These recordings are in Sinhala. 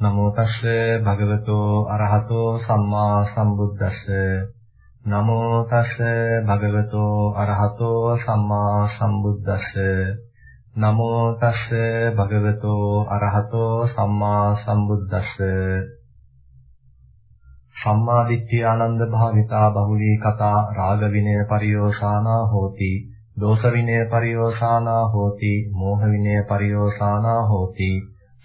නමෝ තස්ස භගවතෝ අරහතෝ සම්මා සම්බුද්දස්ස. නමෝ තස්ස භගවතෝ අරහතෝ සම්මා සම්බුද්දස්ස. නමෝ තස්ස භගවතෝ අරහතෝ සම්මා සම්බුද්දස්ස. සම්මා දිට්ඨිය ආනන්ද භාවිතා බහුලී කතා රාග විනය පරියෝසානා හෝති. දෝෂ විනය පරියෝසානා හෝති. මෝහ විනය පරියෝසානා හෝති.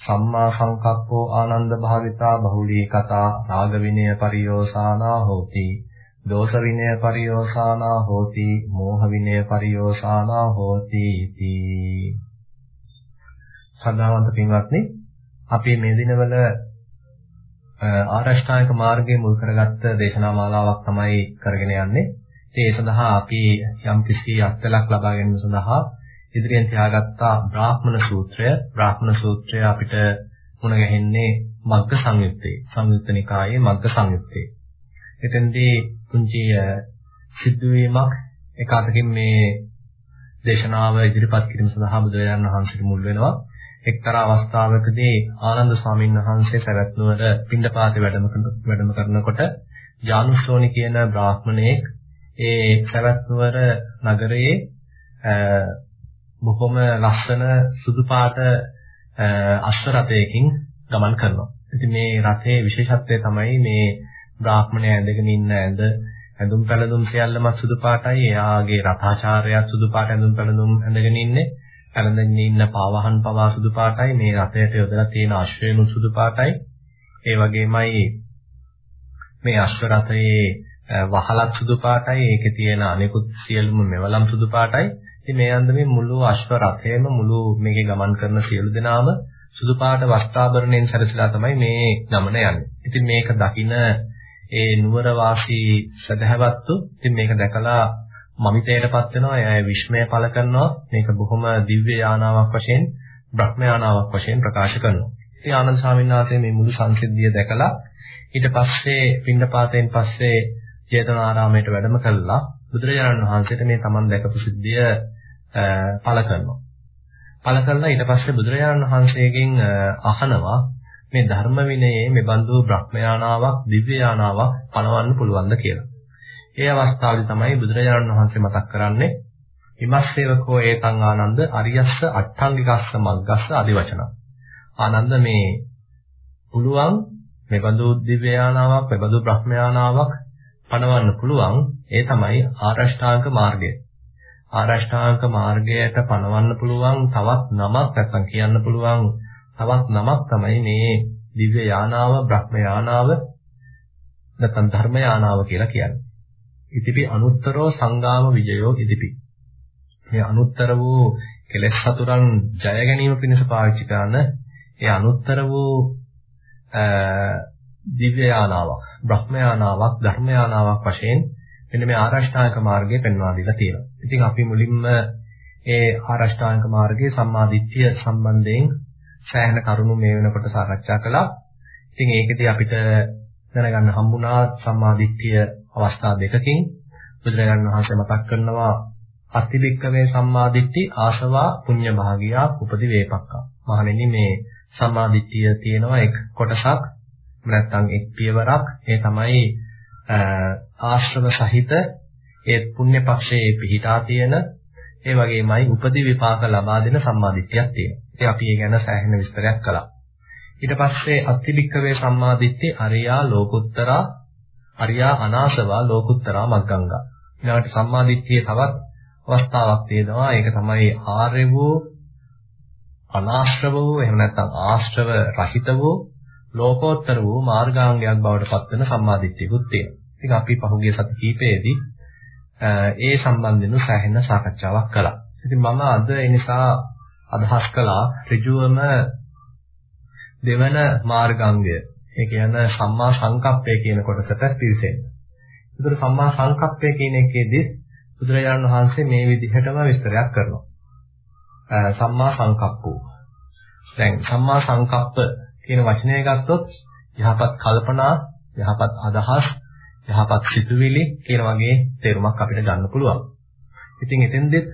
සම්මා සංකප්පෝ ආනන්ද භාවිතා බහුලී කතා රාග විනය පරියෝසානා හෝති. දෝෂ විනය පරියෝසානා හෝති. මෝහ විනය පරියෝසානා හෝති තී සදාවන්ත පින්වත්නි අපි මේ දිනවල ආරෂ්ඨායක මාර්ගයේ මුල් කරගත්ත දේශනා මාලාවක් තමයි කරගෙන යන්නේ. ඒ සඳහා අපි යම් කිසි අත්දලක් ලබා ගැනීම සඳහා ඉදිරියෙන් තියාගත්ත බ්‍රාහ්මණ සූත්‍රය, බ්‍රාහ්මණ සූත්‍රය අපිට මුණ ගැහෙන්නේ මග්ග සංයුත්තේ. සංයුත්ත නිකායේ මග්ග සංයුත්තේ. එතෙන්දී පුංචි සිද්ධවීමක් එක අතකින් මේ දේශනාව ඉදිරිපත් කිරීම සඳහා බුදුරජාණන් වහන්සේට මුල් වෙනවා. එක්තරා අවස්ථාවකදී ආනන්ද ස්වාමීන් වහන්සේ සවැත් නුවර පිණ්ඩපාතේ වැඩම වැඩම කරනකොට ජානුස්සෝනි කියන බ්‍රාහ්මණයෙක් ඒ සවැත් නුවර නගරයේ බොහොම ලස්සන සුදු පාට අශ්ව රථයකින් ගමන් කරනවා. ඉතින් මේ රථයේ විශේෂත්වය තමයි මේ බ්‍රාහ්මණය ඇඳගෙන ඉන්න ඇඳ ඇඳුම් පැළඳුම් සියල්ලම සුදු පාටයි. එයාගේ රථාචාර්යයා සුදු පාට ඇඳුම් පැළඳුම් ඇඳගෙන ඉන්නේ. පැලඳගෙන ඉන්න පාවහන් පවා සුදු පාටයි මේ රථයට යොදලා තියෙන අශ්වයනු සුදු පාටයි ඒ වගේමයි මේ අශ්ව රථයේ වහලක් සුදු පාටයි ඒකේ තියෙන අනෙකුත් සියලුම මෙවලම් සුදු පාටයි ඉතින් මේ අන්දමේ මුළු අශ්ව රථයම මුළු මේකේ ගමන් කරන සියලු දෙනාම සුදු පාට වස්ත්‍රාභරණයෙන් සැරසලා තමයි මේ ගමන යන්නේ. ඉතින් මේක දකින ඒ නුවර වාසී සදහවත්තු ඉතින් මේක දැකලා මමිතයටපත් වෙනවා එයා විශ්මය පළ කරනවා. මේක බොහොම දිව්‍ය යානාවක් වශයෙන් බ්‍රහ්ම යානාවක් වශයෙන් ප්‍රකාශ කරනවා. ඉතින් ආනන්ද ස්වාමීන් වහන්සේ මේ මුළු සංසිද්ධිය දැකලා ඊට පස්සේ පින්නපාතයෙන් පස්සේ ජේතවනාරාමයට වැඩම කළා. බුදුරජාණන් වහන්සේට මේ Taman දැකපු සිද්ධිය පළ කරනවා පළ කළා ඊට පස්සේ බුදුරජාණන් වහන්සේගෙන් අහනවා මේ ධර්ම විනයේ මේ බඳු බ්‍රහ්ම යානාවක් දිව්‍ය යානාවක් පණවන්න පුළුවන්ද කියලා ඒ අවස්ථාවේදී තමයි බුදුරජාණන් වහන්සේ මතක් කරන්නේ විමස්සේවකෝ ඒතං ආනන්ද අරියස්ස අට්ඨංගිකස්ස මග්ගස්ස ආදි වචන. ආනන්ද මේ පුළුවන් මෙබඳු දිව්‍යානාවක් මෙබඳු බ්‍රහ්මයානාවක් පණවන්න පුළුවන් ඒ තමයි ආරෂ්ඨාංග මාර්ගය. ආරෂ්ඨාංග මාර්ගයට පණවන්න පුළුවන් තවත් නමක් නැත්නම් කියන්න පුළුවන් තවත් නමක් තමයි මේ දිව්‍ය යානාව බ්‍රහ්ම යානාව නැත්නම් ධර්ම යානාව කියලා කියන්නේ. ඉතිපි අනුත්තරෝ සංගාම විජයෝ ඉතිපි. මේ අනුත්තර වූ කෙලෙස් සතුරන් ජය ගැනීම පිණිස පාවිච්චි කරන ඒ අනුත්තර වූ දිව්‍ය යානාවක්, බ්‍රහ්ම යානාවක්, ධර්ම යානාවක් වශයෙන් මෙන්න මේ ආරෂ්ඨායක මාර්ගය පෙන්වා දීලා තියෙනවා. ඉතින් අපි මුලින්ම ඒ ආරෂ්ඨායක මාර්ගයේ සම්මාදිට්ඨිය සම්බන්ධයෙන් සෑහෙන කරුණු මේ වෙනකොට සාකච්ඡා කළා. ඉතින් ඒකෙදී අපිට දැනගන්න හම්බුණා සම්මාදිට්ඨිය අවස්ථා දෙකකින් බුදුරජාණන් වහන්සේ මතක් කරනවා අතිවික්කමේ සම්මාදිට්ඨි ආශවා පුඤ්ඤ භාගියා උපදි වේපක්කා. මහණෙනි මේ සම්මාදිට්ඨිය තියෙනවා එක් කොටසක් නැත්නම් එක් පියවරක් ඒ තමයි ආශ්‍රව සහිත ඒ පුණ්‍ය පක්ෂයේ පිහිටා තියෙන ඒ වගේමයි උපදි විපාක ලබා දෙන සම්මාදිට්ඨියක් තියෙනවා. ඉතින් අපි ඒ ගැන සෑහෙන විස්තරයක් කළා. ඊට පස්සේ අත්තිලික්කවේ සම්මාදිට්ඨි අරියා ලෝකුත්තරා අරියා අනාසවා ලෝකුත්තරා මග්ගංගා. ඊළඟට සම්මාදිට්ඨියේ තවත් අවස්ථාවක් තියෙනවා. ඒක තමයි ආර්ය වූ අනාශ්‍රව වූ එහෙම නැත්නම් ආශ්‍රව රහිත වූ ලෝකෝත්තර වූ මාර්ගාංගයක් බවට පත් වෙන සම්මාදිට්ඨියකුත් තියෙනවා. ඉතින් අපි පහුගිය සති කීපයේදී ඒ සම්බන්ධයෙන් සෑහෙන සාකච්ඡාවක් කළා. ඉතින් මම අද ඒ නිසා අදහස් කළා ඍජුවම දෙවන මාර්ගාංගය ඒ කියන්නේ සම්මා සංකප්පය කියන කොටසට පිවිසෙන්න. ඒතර සම්මා සංකප්පය කියන එකේදී බුදුරජාණන් වහන්සේ මේ විදිහටම විස්තරයක් කරනවා. සම්මා සංකප්පෝ. දැන් සම්මා සංකප්ප කියන වචනය ගත්තොත් යහපත් කල්පනා, යහපත් අදහස්, යහපත් සිතුවිලි කියන වගේ තේරුමක් අපිට ගන්න පුළුවන්. ඉතින් එතෙන්දෙත්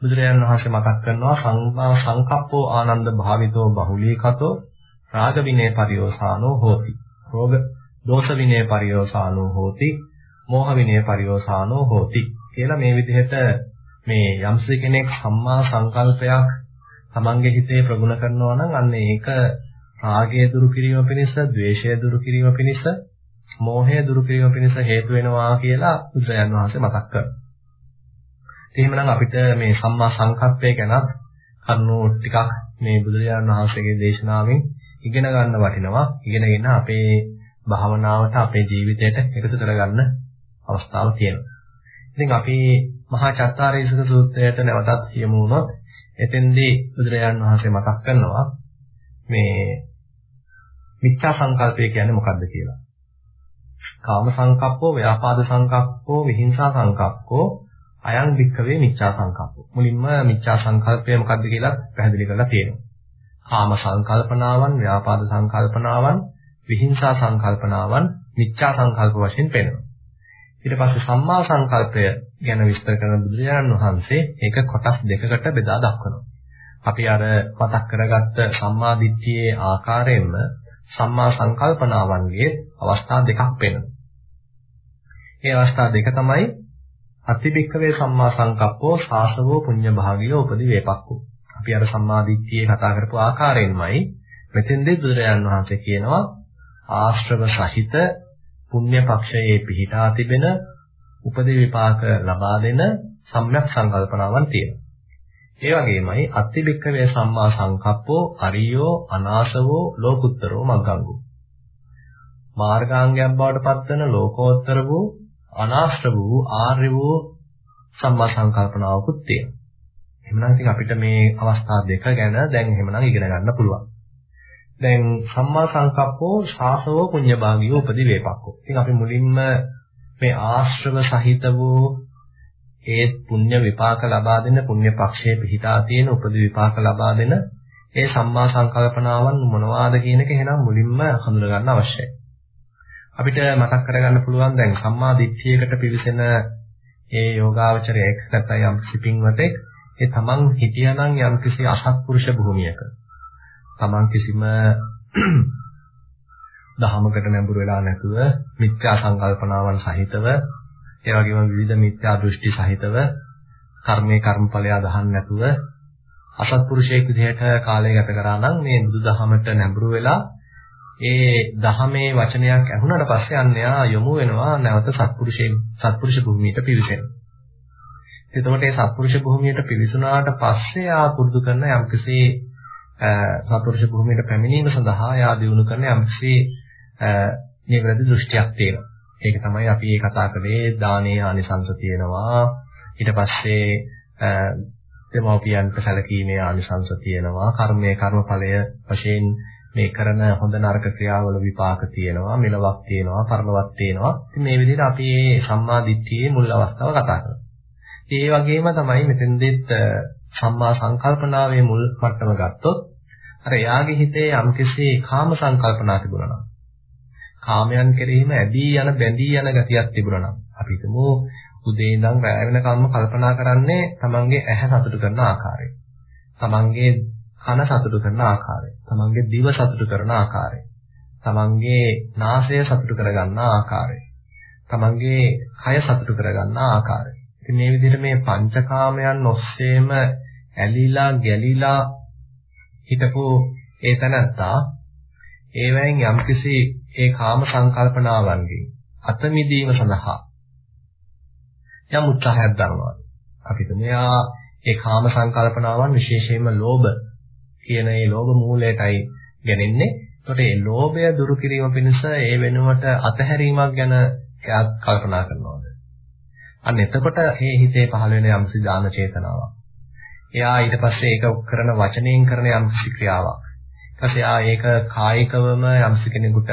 බුදුරජාණන් වහන්සේ මතක් කරනවා සම්මා සංකප්පෝ ආනන්ද භාවිතෝ බහුලීකතෝ රාග විනය පරියෝසානෝ හෝති. රෝග දෝෂ විනය පරියෝසානෝ හෝති. මෝහ විනය පරියෝසානෝ හෝති. කියලා මේ විදිහට මේ යම්ස කෙනෙක් සම්මා සංකල්පයක් තමන්ගේ හිතේ ප්‍රගුණ කරනවා නම් අන්න ඒක රාගය දුරු කිරීම පිණිස, ద్వේෂය දුරු කිරීම පිණිස, මෝහය දුරු කිරීම පිණිස හේතු වෙනවා කියලා බුදුරජාන් වහන්සේ මතක් කරනවා. එහෙමනම් අපිට මේ සම්මා සංකප්පය ගැනත් කරුණු ටිකක් මේ බුදුරජාණන් වහන්සේගේ දේශනාවෙන් ඉගෙන ගන්න වටිනවා. ඉගෙනගෙන අපේ භාවනාවට අපේ ජීවිතයට එකතු කරගන්න අවස්ථාවක් තියෙනවා. ඉතින් අපි මහා චත්තාරීසක සූත්‍රයට නැවතත් යමු වුණොත් එතෙන්දී බුදුරජාණන් වහන්සේ මතක් කරනවා මේ මිත්‍යා සංකල්පය කියන්නේ මොකක්ද කියලා. කාම සංකප්පෝ, ව්‍යාපාද සංකප්පෝ, විහිංසා සංකප්පෝ, අයං වික්කවේ මිච්ඡා සංකප්ප. මුලින්ම මිච්ඡා සංකල්පය මොකක්ද කියලා පැහැදිලි කරලා තියෙනවා. කාම සංකල්පනාවන්, ව්‍යාපාද සංකල්පනාවන්, විහිංසා සංකල්පනාවන් මිච්ඡා සංකල්ප වශයෙන් පෙනෙනවා. ඊට පස්සේ සම්මා සංකල්පය ගැන විස්තර කරන බුදුරජාණන් වහන්සේ ඒක කොටස් දෙකකට බෙදා දක්වනවා. අපි අර මතක් කරගත්ත සම්මා දිට්ඨියේ ආකාරයෙන්ම සම්මා සංකල්පනාවන්ගේ අවස්ථා දෙකක් වෙනවා. මේ අවස්ථා දෙක තමයි අතිබික්කවේ සම්මා සංකප්පෝ සාසවෝ පුඤ්ඤ භාගියෝ උපදි වේපක්කෝ. අපි අර සම්මාදිට්ඨියේ කතා කරපු ආකාරයෙන්මයි මෙතෙන්දී බුදුරජාන් වහන්සේ කියනවා ආශ්‍රව සහිත පුණ්‍ය පක්ෂයේ පිහිටා තිබෙන උපදි විපාක ලබා දෙන සම්‍යක් සංකල්පනාවන් තියෙනවා. ඒ වගේමයි අතිබික්කවේ සම්මා සංකප්පෝ අරියෝ අනාසවෝ ලෝකුත්තරෝ මග්ගංගෝ. මාර්ගාංගයක් බවට පත්වන ලෝකෝත්තර වූ අනාශ්‍ර වූ ආර්ය වූ සම්මා සංකල්පනාවකුත් තියෙනවා. එහෙමනම් ඉතින් අපිට මේ අවස්ථා දෙක ගැන දැන් එහෙමනම් ඉගෙන ගන්න පුළුවන්. දැන් සම්මා සංකප්පෝ ශාසවෝ පුඤ්ඤභාගියෝ උපදි වේපක්කෝ. ඉතින් අපි මුලින්ම මේ ආශ්‍රව සහිත වූ ඒ පුණ්‍ය විපාක ලබා දෙන පුණ්‍ය පක්ෂයේ පිහිටා තියෙන උපදි විපාක ලබා දෙන ඒ සම්මා සංකල්පනාවන් මොනවාද කියන එක එහෙනම් මුලින්ම හඳුනා ගන්න අවශ්‍යයි. අපිට මතක් කරගන්න පුළුවන් දැන් සම්මා දිට්ඨියකට පිවිසෙන ඒ යෝගාවචරයෙක් නැත්නම් යම් සිපින්වතෙක් ඒ තමන් හිටියානම් යම් කිසි අසත්පුරුෂ භූමියක තමන් කිසිම දහමකට නැඹුරු වෙලා නැතුව මිත්‍යා සංකල්පනාවන් සහිතව ඒ වගේම විවිධ මිත්‍යා දෘෂ්ටි සහිතව කර්මයේ කර්මඵලය අදහන් නැතුව අසත්පුරුෂයෙක් විදිහට කාලය ගත කරා නම් මේ බුදුදහමට නැඹුරු වෙලා ඒ දහමේ වචනයක් ඇහුණාට පස්සේ අන්‍යයා යොමු වෙනවා නැවත සත්පුරුෂයෙන් සත්පුරුෂ භූමියට පිවිසෙන්න. එතකොට මේ සත්පුරුෂ භූමියට පිවිසුනාට පස්සේ ආ පුරුදු කරන යම්කිසි සත්පුරුෂ භූමියට පැමිණීම සඳහා යා දිනු කරන යම්කිසි නිවැරදි දෘෂ්ටියක් තියෙනවා. ඒක තමයි අපි මේ කතා කරේ දානීය ආනිසංස තියෙනවා. ඊට පස්සේ දෙමෝපියන්ට සැලකීමේ ආනිසංස තියෙනවා. කර්මයේ කර්මඵලය වශයෙන් මේ කරන හොඳ නරක ක්‍රියාවල විපාක තියෙනවා මෙලවක් තියෙනවා පරලොවක් තියෙනවා ඉතින් මේ විදිහට අපි මේ සම්මා දිට්ඨියේ මුල් අවස්ථාව කතා කරනවා ඒ වගේම තමයි මෙතෙන්දෙත් සම්මා සංකල්පනාවේ මුල් මට්ටම ගත්තොත් අර එයාගේ හිතේ යම්කිසි කාම සංකල්පනා තිබුණා නම් කාමයන් කෙරෙහිම ඇදී යන බැඳී යන ගතියක් තිබුණා නම් අපි හිතමු උදේ ඉඳන් රැය වෙනකම්ම කල්පනා කරන්නේ තමන්ගේ ඇහැ සතුටු කරන ආකාරය. තමන්ගේ කන සතුටු කරන ආකාරය, තමන්ගේ දිව සතුටු කරන ආකාරය, තමන්ගේ නාසය සතුටු කරගන්න ආකාරය, තමන්ගේ කය සතුටු කරගන්න ආකාරය. ඉතින් මේ විදිහට මේ පංචකාමයන් ඔස්සේම ඇලිලා ගැලිලා හිටපු ඒ තනත්තා ඒවැයෙන් යම්කිසි ඒ කාම සංකල්පනාවන්ගෙන් අත මිදීම සඳහා යම් උත්සාහයක් දරනවා. අපිට මෙයා ඒ කාම සංකල්පනාවන් විශේෂයෙන්ම ලෝභ කියන ඒ ලෝභ මූලයටයි ගැනෙන්නේ. එතකොට මේ ලෝභය දුරු කිරීම පිණිස ඒ වෙනුවට අතහැරීමක් ගැන එයා කල්පනා කරනවාද? අන්න එතකොට මේ හිතේ පහළ වෙන යම්සි දාන චේතනාවක්. එයා ඊට පස්සේ ඒක කරන වචනයෙන් කරන යම්සි ක්‍රියාවක්. ඊපස්සේ එයා ඒක කායිකවම යම්සි කෙනෙකුට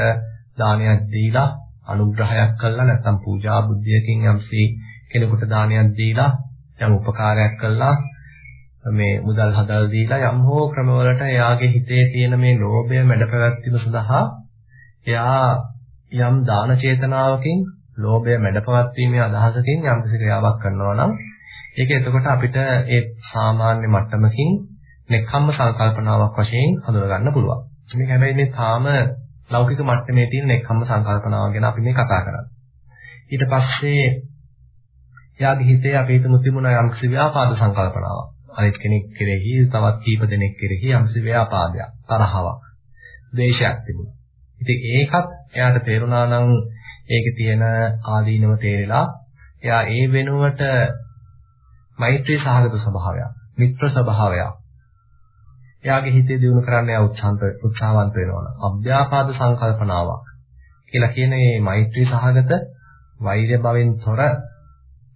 දානයක් දීලා අනුග්‍රහයක් කළා නැත්නම් පූජා බුද්ධියකින් යම්සි කෙනෙකුට දානයක් දීලා යම් උපකාරයක් කළා මේ මුදල් හදලා දීලා යම් හෝ ක්‍රමවලට එයාගේ හිතේ තියෙන මේ ලෝභය මැඩපැවැත්වීම සඳහා එයා යම් දාන චේතනාවකින් ලෝභය මැඩපවත්වීමේ අදහසකින් යම් කිසි ක්‍රියාවක් කරනවා නම් ඒක එතකොට අපිට ඒ සාමාන්‍ය මට්ටමකින් නෙක්ඛම්ම සංකල්පනාවක් වශයෙන් හඳුනා ගන්න පුළුවන්. මේක හැබැයි මේ තාම ලෞකික මට්ටමේ තියෙන එකම සංකල්පනාව ගැන අපි මේ කතා කරන්නේ. ඊට පස්සේ එයාගේ හිතේ අපි හිතමු තිබුණා යම්කිසි ව්‍යාපාද සංකල්පනාවක්. අනිත් කෙනෙක් කෙරෙහි තවත් කීප දෙනෙක් කෙරෙහි යම්කිසි ව්‍යාපාදයක්, තරහවක්, ද්වේෂයක් තිබුණා. ඉතින් ඒකත් එයාට තේරුණා නම් ඒකේ තියෙන ආදීනව තේරෙලා එයා ඒ වෙනුවට මෛත්‍රී සහගත ස්වභාවයක්, මිත්‍ර ස්වභාවයක් එයාගේ හිතේ දිනු කරන්න එයා උත්සාහන්ත උත්සාහවන්ත වෙනවා. අභ්‍යාපාද සංකල්පනාවක් කියලා කියන මේ මෛත්‍රී සහගත වෛර්ය භවෙන් තොර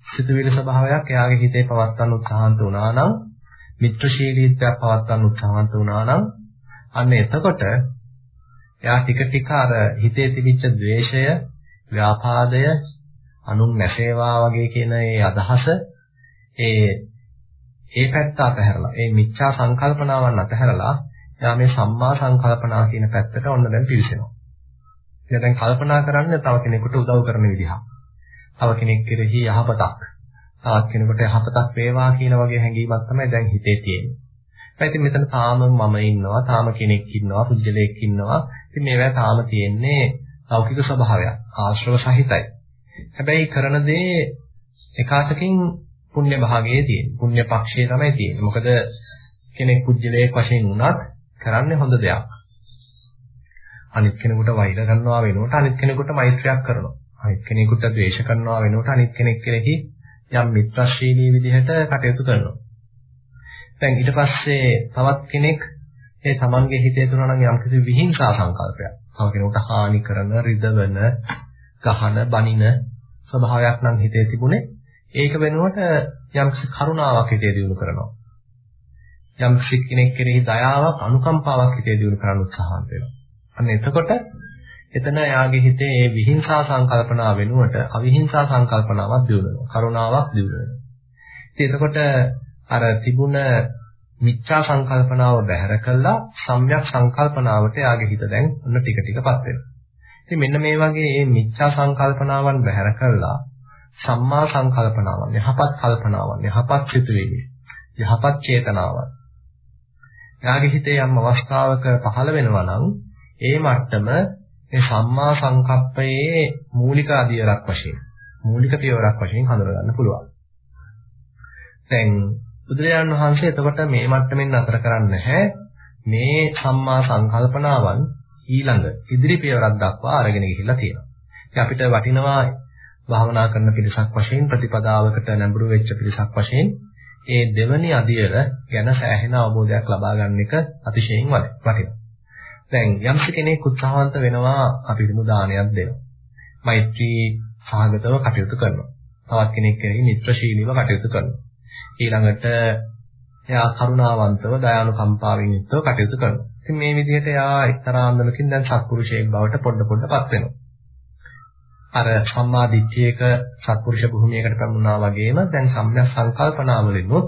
සිතුවිලි ස්වභාවයක් එයාගේ හිතේ පවත්වන්න උත්සාහන්ත වුණා නම් මිත්‍රශීලීත්වයක් පවත්වන්න උත්සාහන්ත වුණා නම් අන්න එතකොට එයා ටික ටික අර හිතේ තිබිච්ච द्वේෂය, ව්‍යාපාදය, අනුන් නැසේවා වගේ කියන ඒ අදහස ඒ ඒ පැත්ත අතහැරලා ඒ මිච්ඡා සංකල්පනාවන් අතහැරලා එයා මේ සම්මා සංකල්පනා කියන පැත්තට ඔන්න දැන් පිවිසෙනවා. එයා දැන් කල්පනා කරන්නේ තව කෙනෙකුට උදව් කරන විදිහක්. තව කෙනෙක් කෙරෙහි යහපතක්. තවත් කෙනෙකුට යහපතක් වේවා කියන වගේ හැඟීමක් තමයි දැන් හිතේ තියෙන්නේ. ඉතින් මෙතන තාම මම ඉන්නවා, තාම කෙනෙක් ඉන්නවා, පුජ්‍යලයක් ඉන්නවා. ඉතින් මේවා තාම තියෙන්නේ ලෞකික ස්වභාවයක්. ආශ්‍රව සහිතයි. හැබැයි කරන දේ එකාතකින් පුණ්‍ය භාගයේ තියෙන. පුණ්‍ය පක්ෂයේ තමයි තියෙන්නේ. මොකද කෙනෙක් පුජ්‍යලයක් වශයෙන් වුණත් කරන්නේ හොඳ දෙයක්. අනිත් කෙනෙකුට වෛර කරනවා වෙනුවට අනිත් කෙනෙකුට මෛත්‍රියක් කරනවා. අනිත් කෙනෙකුට ද්වේෂ කරනවා වෙනුවට අනිත් කෙනෙක් කෙරෙහි යම් මිත්‍රශීලී විදිහට කටයුතු කරනවා. දැන් ඊට පස්සේ තවත් කෙනෙක් ඒ තමන්ගේ හිතේ තුන නම් යම්කිසි විහිංසා සංකල්පයක්. තව කෙනෙකුට හානි කරන, රිදවන, ගහන, බනින ස්වභාවයක් නම් හිතේ තිබුණේ ඒක වෙනුවට යම්කිසි කරුණාවක් හිතේ දියුණු කරනවා. යම්කිසි කෙනෙක් කෙරෙහි දයාවක්, අනුකම්පාවක් හිතේ දියුණු කරන්න උත්සාහන්ත වෙනවා. අන්න එතකොට එතන යාගේ හිතේ මේ විහිංසා සංකල්පනා වෙනුවට අවිහිංසා සංකල්පනාවක් දියුණු වෙනවා. කරුණාවක් දියුණු වෙනවා. ඉතින් එතකොට අර තිබුණ මිච්ඡා සංකල්පනාව බැහැර කළා සම්‍යක් සංකල්පනාවට යාගේ හිත දැන් ඔන්න ටික ටිකපත් වෙනවා. ඉතින් මෙන්න මේ වගේ මේ මිච්ඡා සංකල්පනාවන් බැහැර කළා සම්මා සංකල්පනාවන් යහපත් කල්පනාවන් යහපත් සිතුවිලි යහපත් චේතනාවන් එයාගේ හිතේ යම් අවස්ථාවක පහළ වෙනවා නම් ඒ මට්ටම මේ සම්මා සංකප්පයේ මූලික අධියරක් වශයෙන් මූලික පියවරක් වශයෙන් හඳුනා ගන්න පුළුවන්. දැන් බුදුරජාණන් වහන්සේ එතකොට මේ මට්ටමින් නතර කරන්නේ නැහැ. මේ සම්මා සංකල්පනාවන් ඊළඟ ඉදිරි පියවරක් දක්වා අරගෙන ගිහිල්ලා තියෙනවා. ඉතින් අපිට වටිනවා භාවනා කරන පිරිසක් වශයෙන් ප්‍රතිපදාවකට නැඹුරු වෙච්ච පිරිසක් වශයෙන් ඒ දෙවනි අධියර ගැන සෑහෙන අවබෝධයක් ලබා ගන්න එක අතිශයින් වටිනවා. දැන් යම්ස කෙනෙක් උත්සාහවන්ත වෙනවා අපි හිතමු දානයක් දෙනවා. මෛත්‍රී සාගතව කටයුතු කරනවා. තවත් කෙනෙක් කෙරෙහි මිත්‍රශීලීව කටයුතු කරනවා. ඊළඟට එයා කරුණාවන්තව දයානුකම්පාවෙන් යුක්තව කටයුතු කරනවා. ඉතින් මේ විදිහට එයා එක්තරා අන්දමකින් දැන් සත්පුරුෂයෙක් බවට පොඩ පොඩපත් වෙනවා. අර සම්මා දිට්ඨියක සත්පුරුෂ භූමියකට පැමුණා වගේම දැන් සම්‍යක් සංකල්පනාවලිනුත්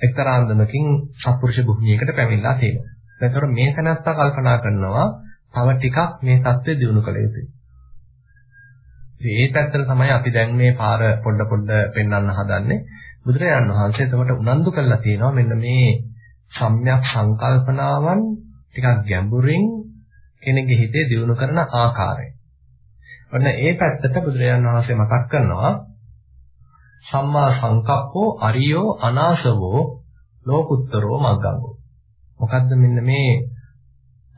එක්තරා අන්දමකින් සත්පුරුෂ භූමියකට පැමිණලා තියෙනවා. ඒතර මේ තැනත්තා කල්පනා කරනවා තව ටිකක් මේ தත්ත්වය දිනු කළ යුතුයි. ඒ පැත්තට තමයි අපි දැන් මේ පාර පොඩ පොඩ පෙන්වන්න හදන්නේ. බුදුරජාණන් වහන්සේ එතකොට උනන්දු කළා තියෙනවා මෙන්න මේ සම්‍යක් සංකල්පනාවන් ටිකක් ගැඹුරින් කෙනෙකුගේ හිතේ දිනු කරන ආකාරය. ඔන්න ඒ පැත්තට බුදුරජාණන් වහන්සේ මතක් කරනවා සම්මා සංකප්පෝ අරියෝ අනාසවෝ ලෝකුත්තරෝ මග්ගංගෝ. මොකද්ද මෙන්න මේ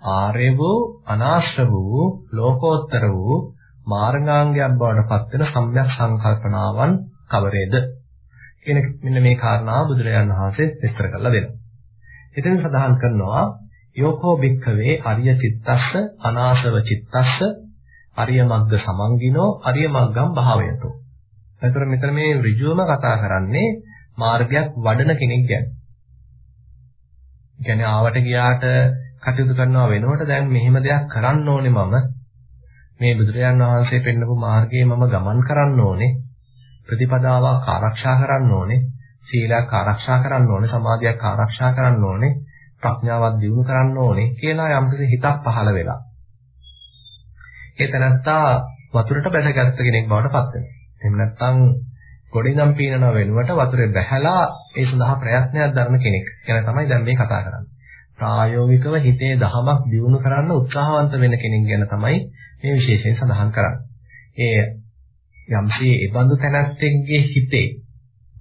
ආර්ය වූ අනාශ්‍ර වූ ලෝකෝත්තර වූ මාර්ගාංගයක් බවට පත් වෙන සම්‍යක් සංකල්පනාවන් කවරේද කියන මෙන්න මේ කාරණාව බුදුරජාණන් වහන්සේ විස්තර කරලා දෙනවා. එතන සඳහන් කරනවා යෝකෝ භික්ඛවේ අරිය චිත්තස්ස අනාසව චිත්තස්ස අරිය මග්ග සමන්ගිනෝ අරිය මග්ගම් භාවයතෝ. එතකොට මෙතන මේ ඍජුවම කතා කරන්නේ මාර්ගයක් වඩන කෙනෙක් ගැන. කියන්නේ ආවට ගියාට කටයුතු කරනවා වෙනකොට දැන් මෙහෙම දෙයක් කරන්න ඕනේ මම. මේ බුදුරජාන් වහන්සේ පෙන්නපු මාර්ගයේ මම ගමන් කරන්න ඕනේ. ප්‍රතිපදාවක් ආරක්ෂා කරන්න ඕනේ. සීලයක් ආරක්ෂා කරන්න ඕනේ. සමාධියක් ආරක්ෂා කරන්න ඕනේ. ප්‍රඥාවක් දියුණු කරන්න ඕනේ කියලා යම්කිසි හිතක් පහළ වෙලා. ඒ තැනත්තා වතුරට බැසගත්ත කෙනෙක් බවට පත් වෙනවා. එහෙම නැත්නම් ගොඩිනම් පීනන වෙනුවට වතුරේ බැහැලා ඒ සඳහා ප්‍රයත්නයක් දරන කෙනෙක් ගැන තමයි දැන් මේ කතා කරන්නේ. ප්‍රායෝගිකව හිතේ දහමක් දියුණු කරන්න උත්සාහවන්ත වෙන කෙනෙක් ගැන තමයි මේ විශේෂයෙන් සඳහන් කරන්නේ. ඒ යම්සේ ඒ බඳු තැනැත්තෙක්ගේ හිතේ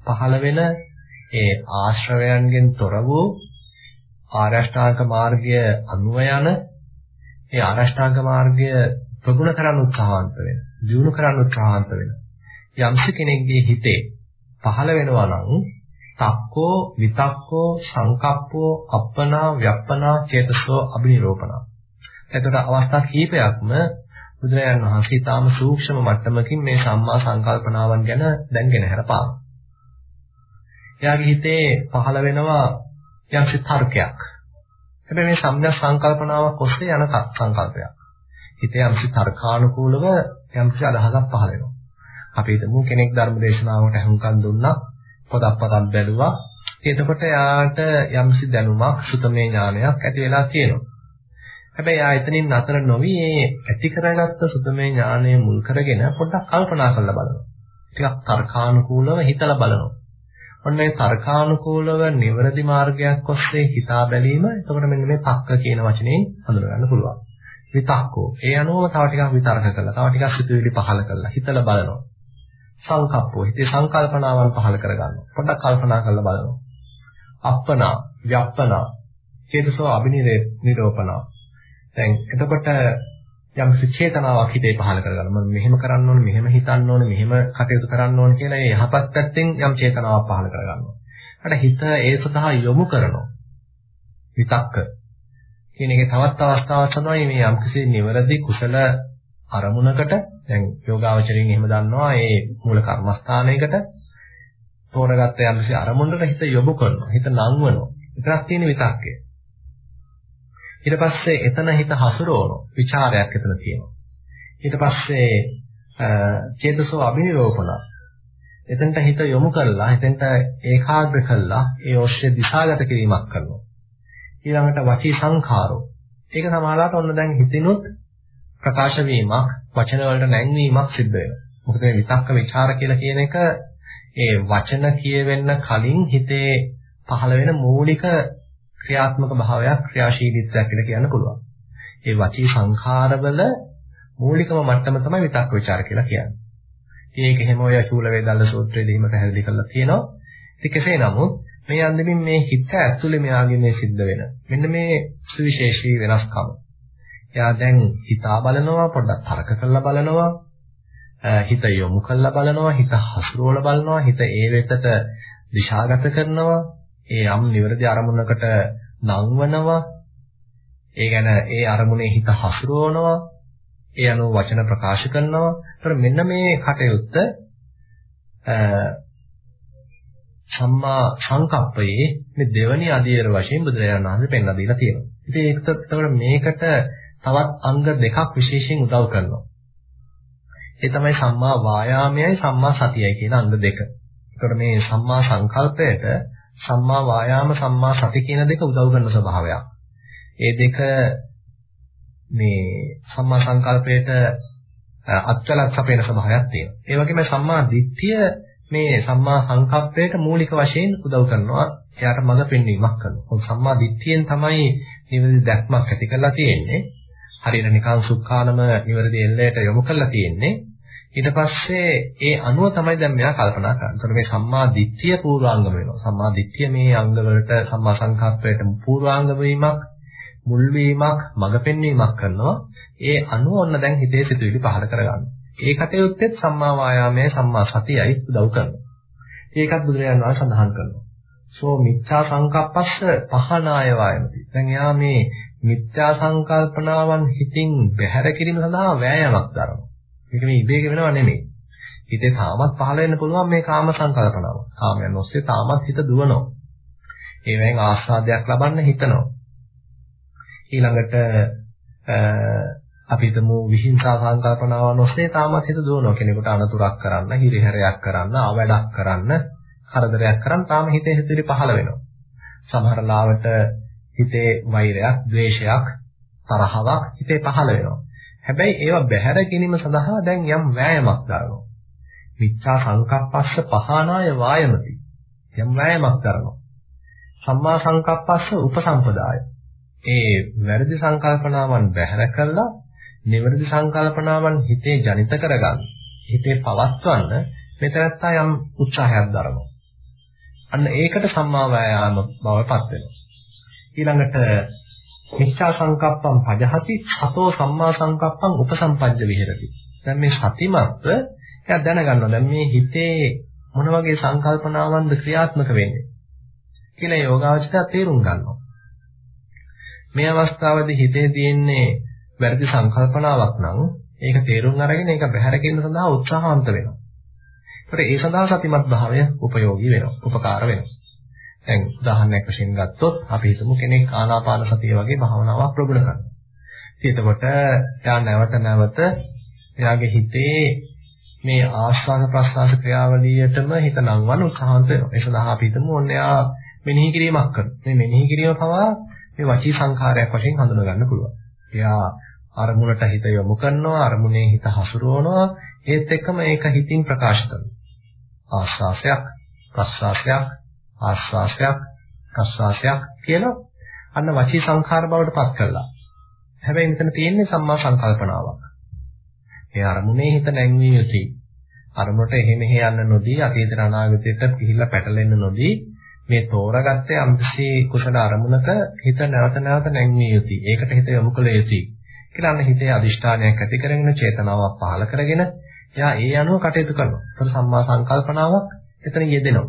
පහළ වෙන ඒ ආශ්‍රවයන්ගෙන් තොර වූ ආරෂ්ඨාංග මාර්ගය අනුව යන ඒ ආරෂ්ඨාංග මාර්ගය ප්‍රගුණ කරන්න උත්සාහවන්ත වෙන, දියුණු කරන්න උත්සාහවන්ත වෙන යම්ස කෙනෙක්ගේ හිතේ පහළ වෙනවා නම් තක්කෝ විතක්කෝ සංකප්පෝ අප්පනා ව්‍යප්පනා චේතසෝ අබිනිරෝපණා එතකොට අවස්ථා කීපයක්ම බුදුරජාණන් වහන්සේ තාම සූක්ෂම මට්ටමකින් මේ සම්මා සංකල්පනාවන් ගැන දැන්ගෙන හැරපාන. එයාගේ හිතේ පහළ වෙනවා යම්සි තර්කයක්. හැබැයි මේ සම්‍යක් සංකල්පනාවක් ඔස්සේ යන සංකල්පයක්. හිතේ යම්සි තර්කානුකූලව යම්සි අදහසක් පහළ වෙනවා. අපි හිතමු කෙනෙක් ධර්ම දේශනාවකට අහුම්කම් දුන්නා පොතක් පතක් බැලුවා. එතකොට යාට යම්සි දැනුමක් සුතමේ ඥානයක් ඇති වෙලා තියෙනවා. හැබැයි ආ එතනින් නතර නොවි මේ ඇති කරගත්ත සුතමේ ඥානය මුල් කරගෙන පොඩ්ඩක් කල්පනා කරලා බලනවා. ටිකක් තර්කානුකූලව හිතලා බලනවා. ඔන්න මේ තර්කානුකූලව නිවැරදි මාර්ගයක් ඔස්සේ හිතා බැලීම එතකොට මෙන්න මේ තක්ක කියන වචනේ හඳුනගන්න පුළුවන්. විතක්කෝ ඒ අනුව තව ටිකක් විතර්ක කරලා තව ටිකක් සිතුවිලි පහල කරලා හිතලා බලනවා සංකප්පෝ හිතේ සංකල්පනාවන් පහල කරගන්නවා. පොඩ්ඩක් කල්පනා කරලා බලනවා. අප්පනා, ව්‍යප්පනා, චේතසෝ අබිනිරේ නිරෝපනා. දැන් එතකොට යම් චේතනාවක් හිතේ පහල කරගන්න. මම මෙහෙම කරන්න ඕනේ, මෙහෙම හිතන්න ඕනේ, මෙහෙම කටයුතු කරන්න ඕනේ කියලා ඒ යහපත් පැත්තෙන් යම් චේතනාවක් පහල කරගන්නවා. අර හිත ඒ සඳහා යොමු කරනවා. විතක්ක කියන එකේ තවත් අවස්ථාවක් තමයි මේ යම්කිසි නිවැරදි කුසල අරමුණකට දැන් යෝගාවචරයෙන් එහෙම දන්නවා ඒ මූල කර්මස්ථානයකට තෝරගත්ත යම්කිසි අරමුණකට හිත යොමු කරනවා හිත නංවනවා. විතරක් තියෙන විතක්කය. ඊට පස්සේ එතන හිත හසුරවනවා ਵਿਚාරයක් එතන තියෙනවා. ඊට පස්සේ චේතසෝ අබිනිරෝපණ එතනට හිත යොමු කරලා එතනට ඒකාග්‍ර කරලා ඒ ඔස්සේ දිශාගත කිරීමක් කරනවා. ඊළඟට වචී සංඛාරෝ. ඒක සමාලාට ඔන්න දැන් හිතිනුත් ප්‍රකාශ වීමක්, වචන වලට නැංවීමක් සිද්ධ වෙනවා. මොකද මේ විතක්ක ਵਿਚාර කියලා කියන එක ඒ වචන කියවෙන්න කලින් හිතේ පහළ වෙන මූලික ක්‍රියාත්මක භාවයක් ක්‍රියාශීලීත්වයක් කියලා කියන්න පුළුවන්. ඒ වචී සංඛාරවල මූලිකම මට්ටම තමයි විතක්ක ਵਿਚාර කියලා කියන්නේ. ඉතින් ඒක හැම ඔය චූල වේදල්ල සූත්‍රයේදීම පැහැදිලි කරලා තියෙනවා. ඉතින් කෙසේ නමුත් මේ අන්දමින් මේ හිත ඇතුලේ මෙයාගේ මේ සිද්ධ වෙන. මෙන්න මේ සුවිශේෂී වෙනස්කම. එයා දැන් හිතා බලනවා පොඩ්ඩක් තරක කරලා බලනවා හිත යොමු කරලා බලනවා හිත හසුරුවලා බලනවා හිත ඒ වෙතට දිශාගත කරනවා ඒ යම් නිවැරදි අරමුණකට නංවනවා ඒ ගැන ඒ අරමුණේ හිත හසුරුවනවා ඒ අනුව වචන ප්‍රකාශ කරනවා. ඒතර මෙන්න මේ කටයුත්ත සම්මා සංකප්පයේ මේ දෙවනි අධීර වශයෙන් බුදුරජාණන් වහන්සේ පෙන්ලා දීලා තියෙනවා. ඉතින් ඒකට මේකට තවත් අංග දෙකක් විශේෂයෙන් උදව් කරනවා. ඒ තමයි සම්මා වායාමයයි සම්මා සතියයි කියන අංග දෙක. ඒකට මේ සම්මා සංකල්පයට සම්මා වායාම සම්මා සති කියන දෙක උදව් කරන ස්වභාවයක්. ඒ දෙක මේ සම්මා සංකල්පයට අත්වලක් අපේන ස්වභාවයක් තියෙනවා. ඒ වගේම සම්මා දිට්ඨිය මේ සම්මා සංකප්පයට මූලික වශයෙන් උදව් කරනවා. එයාට මඟ පෙන්වීමක් කරනවා. සම්මා දිට්ඨියෙන් තමයි නිවැරදි දැක්මක් ඇති කරලා තියෙන්නේ. හරියට නිකන් සුඛානම නිවැරදි එල්ලයට යොමු කරලා තියෙන්නේ. ඊට පස්සේ ඒ අනුව තමයි දැන් මෙයා කල්පනා කරන්නේ. ඒතර මේ සම්මා දිට්ඨිය පූර්වාංගම වෙනවා. සම්මා දිට්ඨිය මේ අංගවලට සම්මා සංකප්පයට පූර්වාංග වීමක්, මුල් වීමක්, මඟ පෙන්වීමක් කරනවා. ඒ අනුව ඔන්න දැන් හිතේ සිතුවිලි පහළ කරගන්නවා. ඒ කටයුත්තෙත් සම්මා වායාමයේ සම්මා සතියයි උදව් කරනවා. ඒකත් බුදුරජාණන් වහන්සේ සඳහන් කරනවා. සෝ මිච්ඡා සංකප්පස්ස පහනාය වායමති. දැන් එයා මේ මිත්‍යා සංකල්පනාවන් හිතින් බැහැර කිරීම සඳහා වෑයමක් දරනවා. මේක මේ ඉබේ වෙනව නෙමෙයි. හිතේ තාමත් පහළ වෙන්න පුළුවන් මේ කාම සංකල්පනාව. කාමයන් ඔස්සේ තාමත් හිත දුවනවා. ඒවෙන් ආස්වාදයක් ලබන්න හිතනවා. ඊළඟට අපි හිතමු විහිංසා සංකල්පනාවන් ඔස්සේ තාමත් හිත දුවනවා. කෙනෙකුට අනතුරක් කරන්න, හිරිහැරයක් කරන්න, අවැඩක් කරන්න, කරදරයක් කරන්න තාම හිතේ හිතිරි පහළ වෙනවා. සමහර ලාවට හිතේ වෛරයක්, ද්වේෂයක්, තරහවක් හිතේ පහළ වෙනවා. හැබැයි ඒවා බැහැර ගැනීම සඳහා දැන් යම් වෑයමක් දරනවා. මිච්ඡා සංකප්පස්ස පහනාය වායමති. යම් වෑයමක් දරනවා. සම්මා සංකප්පස්ස උපසම්පදාය. ඒ වැරදි සංකල්පනාවන් බැහැර කළා නිවැරදි සංකල්පනාවන් හිතේ ජනිත කරගන්න හිතේ පවත්වන්න මෙතනත්තා යම් උත්සාහයක් දරනවා. අන්න ඒකට සම්මා වායාම බවපත් වෙනවා. ඊළඟට මිච්ඡා සංකප්පම් පජහති සතෝ සම්මා සංකප්පම් උපසම්පජ්ජ විහෙරති. දැන් මේ සතිමත්ව එයා දැනගන්නවා දැන් මේ හිතේ මොන වගේ සංකල්පනාවන්ද ක්‍රියාත්මක වෙන්නේ කියලා යෝගාවචරය තේරුම් ගන්නවා. මේ අවස්ථාවේදී හිතේ තියෙන්නේ වැරදි සංකල්පනාවක් නම් ඒක තේරුම් අරගෙන ඒක බැහැර කිරීම සඳහා උත්සාහවන්ත වෙනවා. ඒකට ඒ සඳහා සතිමත් භාවය උපයෝගී වෙනවා, උපකාර වෙනවා. දැන් උදාහරණයක් වශයෙන් ගත්තොත් අපි හිතමු කෙනෙක් ආනාපාන සතිය වගේ භාවනාවක් ප්‍රගුණ කරනවා. ඉතින් එතකොට එයා නැවත නැවත එයාගේ හිතේ මේ ආස්වාද ප්‍රසආස ක්‍රියාවලියටම හිත නංවන්න උත්සාහන්ත වෙනවා. ඒ සඳහා අපි හිතමු ඔන්න එයා මෙනෙහි කිරීමක් කරනවා. මේ මෙනෙහි කිරීම පවා මේ වචී සංඛාරයක් වශයෙන් හඳුනා ගන්න පුළුවන්. එයා අරමුණට හිත යොමු කරනවා, අරමුණේ හිත හසුරවනවා, ඒත් එක්කම ඒක හිතින් ප්‍රකාශ කරනවා. ආස්වාසයක්, ප්‍රස්වාසයක්, ආස්වාසයක්, ප්‍රස්වාසයක් කියලා අන්න වචී සංඛාර බවට පත් කළා. හැබැයි මෙතන තියෙන්නේ සම්මා සංකල්පනාවක්. ඒ අරමුණේ හිත නැංවිය යුතුයි. අරමුණට එහෙ මෙහෙ යන්න නොදී අතීත අනාගතයට පිහිලා පැටලෙන්න නොදී මේ තෝරාගත්තේ අම්පසේ කුසල අරමුණක හිත නැවත නැවත නැංවිය යුතුයි. ඒකට හිත යොමු කළ යුතුයි. කියලා අන්න හිතේ අදිෂ්ඨානයක් ඇති කරගෙන චේතනාවක් පහළ කරගෙන එයා ඒ අනුව කටයුතු කරනවා. ඒතර සම්මා සංකල්පනාවක් එතන යෙදෙනවා.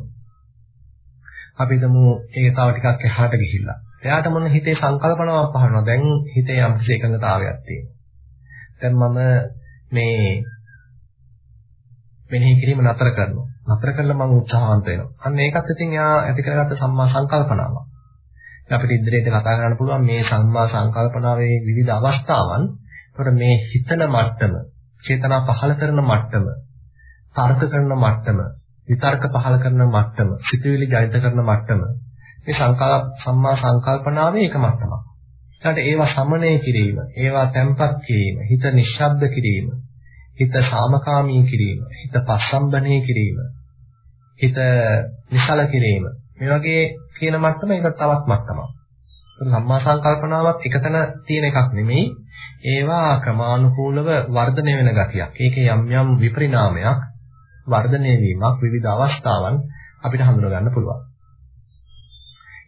අපි හිතමු ඒක තව ටිකක් එහාට ගිහිල්ලා. එයාට මොන හිතේ සංකල්පනාවක් පහළනවා. දැන් හිතේ යම්කිසි එකඟතාවයක් තියෙනවා. දැන් මම මේ මෙනෙහි කිරීම නතර කරනවා. නතර කළා මම උත්සාහවන්ත වෙනවා. අන්න ඒකත් ඉතින් එයා ඇති කරගත්ත සම්මා සංකල්පනාවක්. අපිට ඉදිරියට කතා කරන්න පුළුවන් මේ සම්මා සංකල්පනාවේ විවිධ අවස්ථාවන්. ඒකට මේ හිතන මට්ටම, චේතනා පහළ කරන මට්ටම, තර්ක කරන මට්ටම, විතර්ක පහළ කරන මට්ටම, සිතුවිලි ජනිත කරන මට්ටම. මේ සංකල්ප සම්මා සංකල්පනාවේ එක මට්ටමක්. ඊට ඒවා සමනය කිරීම, ඒවා තැම්පත් කිරීම, හිත නිශ්ශබ්ද කිරීම, හිත සාමකාමී කිරීම, හිත පස්සම්බනේ කිරීම, හිත නිසල කිරීම. මේ වගේ කියන මට්ටම ඒක තවත් මට්ටමක්. සම්මා සංකල්පනාවක් එකතන තියෙන එකක් නෙමෙයි. ඒවා ක්‍රමානුකූලව වර්ධනය වෙන ගතියක්. ඒකේ යම් යම් විපරිණාමයක් වර්ධනය වීමක් විවිධ අවස්ථාවන් අපිට හඳුනා ගන්න පුළුවන්.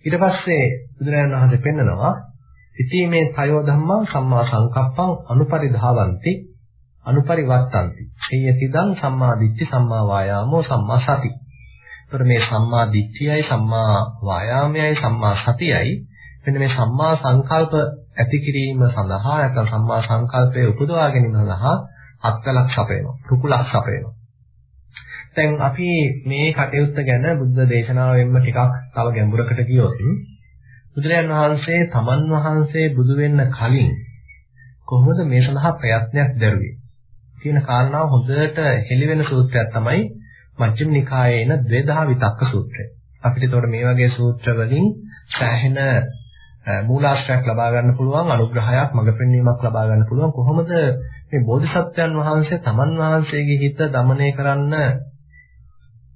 ඊට පස්සේ බුදුරජාණන් වහන්සේ පෙන්නනවා ඉතිමේ තයෝ ධම්මා සම්මා සංකප්පං අනුපරිධාවಂತಿ අනුපරිවත්තಂತಿ. එයතිදං සම්මා දිට්ඨි සම්මා වායාමෝ සම්මා සති. ඒතර මේ සම්මා දිට්ඨියයි සම්මා වායාමයයි සම්මා සතියයි මෙන්න මේ සම්මා සංකල්ප ඇති කිරීම සඳහා නැත්නම් සම්මා සංකල්පය උපදවා ගැනීම සඳහා අත්කලක් සපයනවා. රුකුලක් සපයනවා. දැන් අපි මේ කටයුත්ත ගැන බුද්ධ දේශනාවෙන්ම ටිකක් තව ගැඹුරකට ගියොත් බුදුරජාන් වහන්සේ තමන් වහන්සේ බුදු වෙන්න කලින් කොහොමද මේ සඳහා ප්‍රයත්නයක් දරුවේ කියන කාරණාව හොඳට හෙළිවෙන සූත්‍රයක් තමයි මජ්ක්‍ධිම නිකායේ එන ද්වේදා විතක්ක සූත්‍රය. අපිට ඒතකොට මේ වගේ සූත්‍ර වලින් සෑහෙන මූලාශ්‍රයක් ලබා ගන්න පුළුවන් අනුග්‍රහයක් මඟ පෙන්වීමක් ලබා ගන්න පුළුවන් කොහොමද මේ බෝධිසත්වයන් වහන්සේ තමන් වහන්සේගේ හිත দমনය කරන්න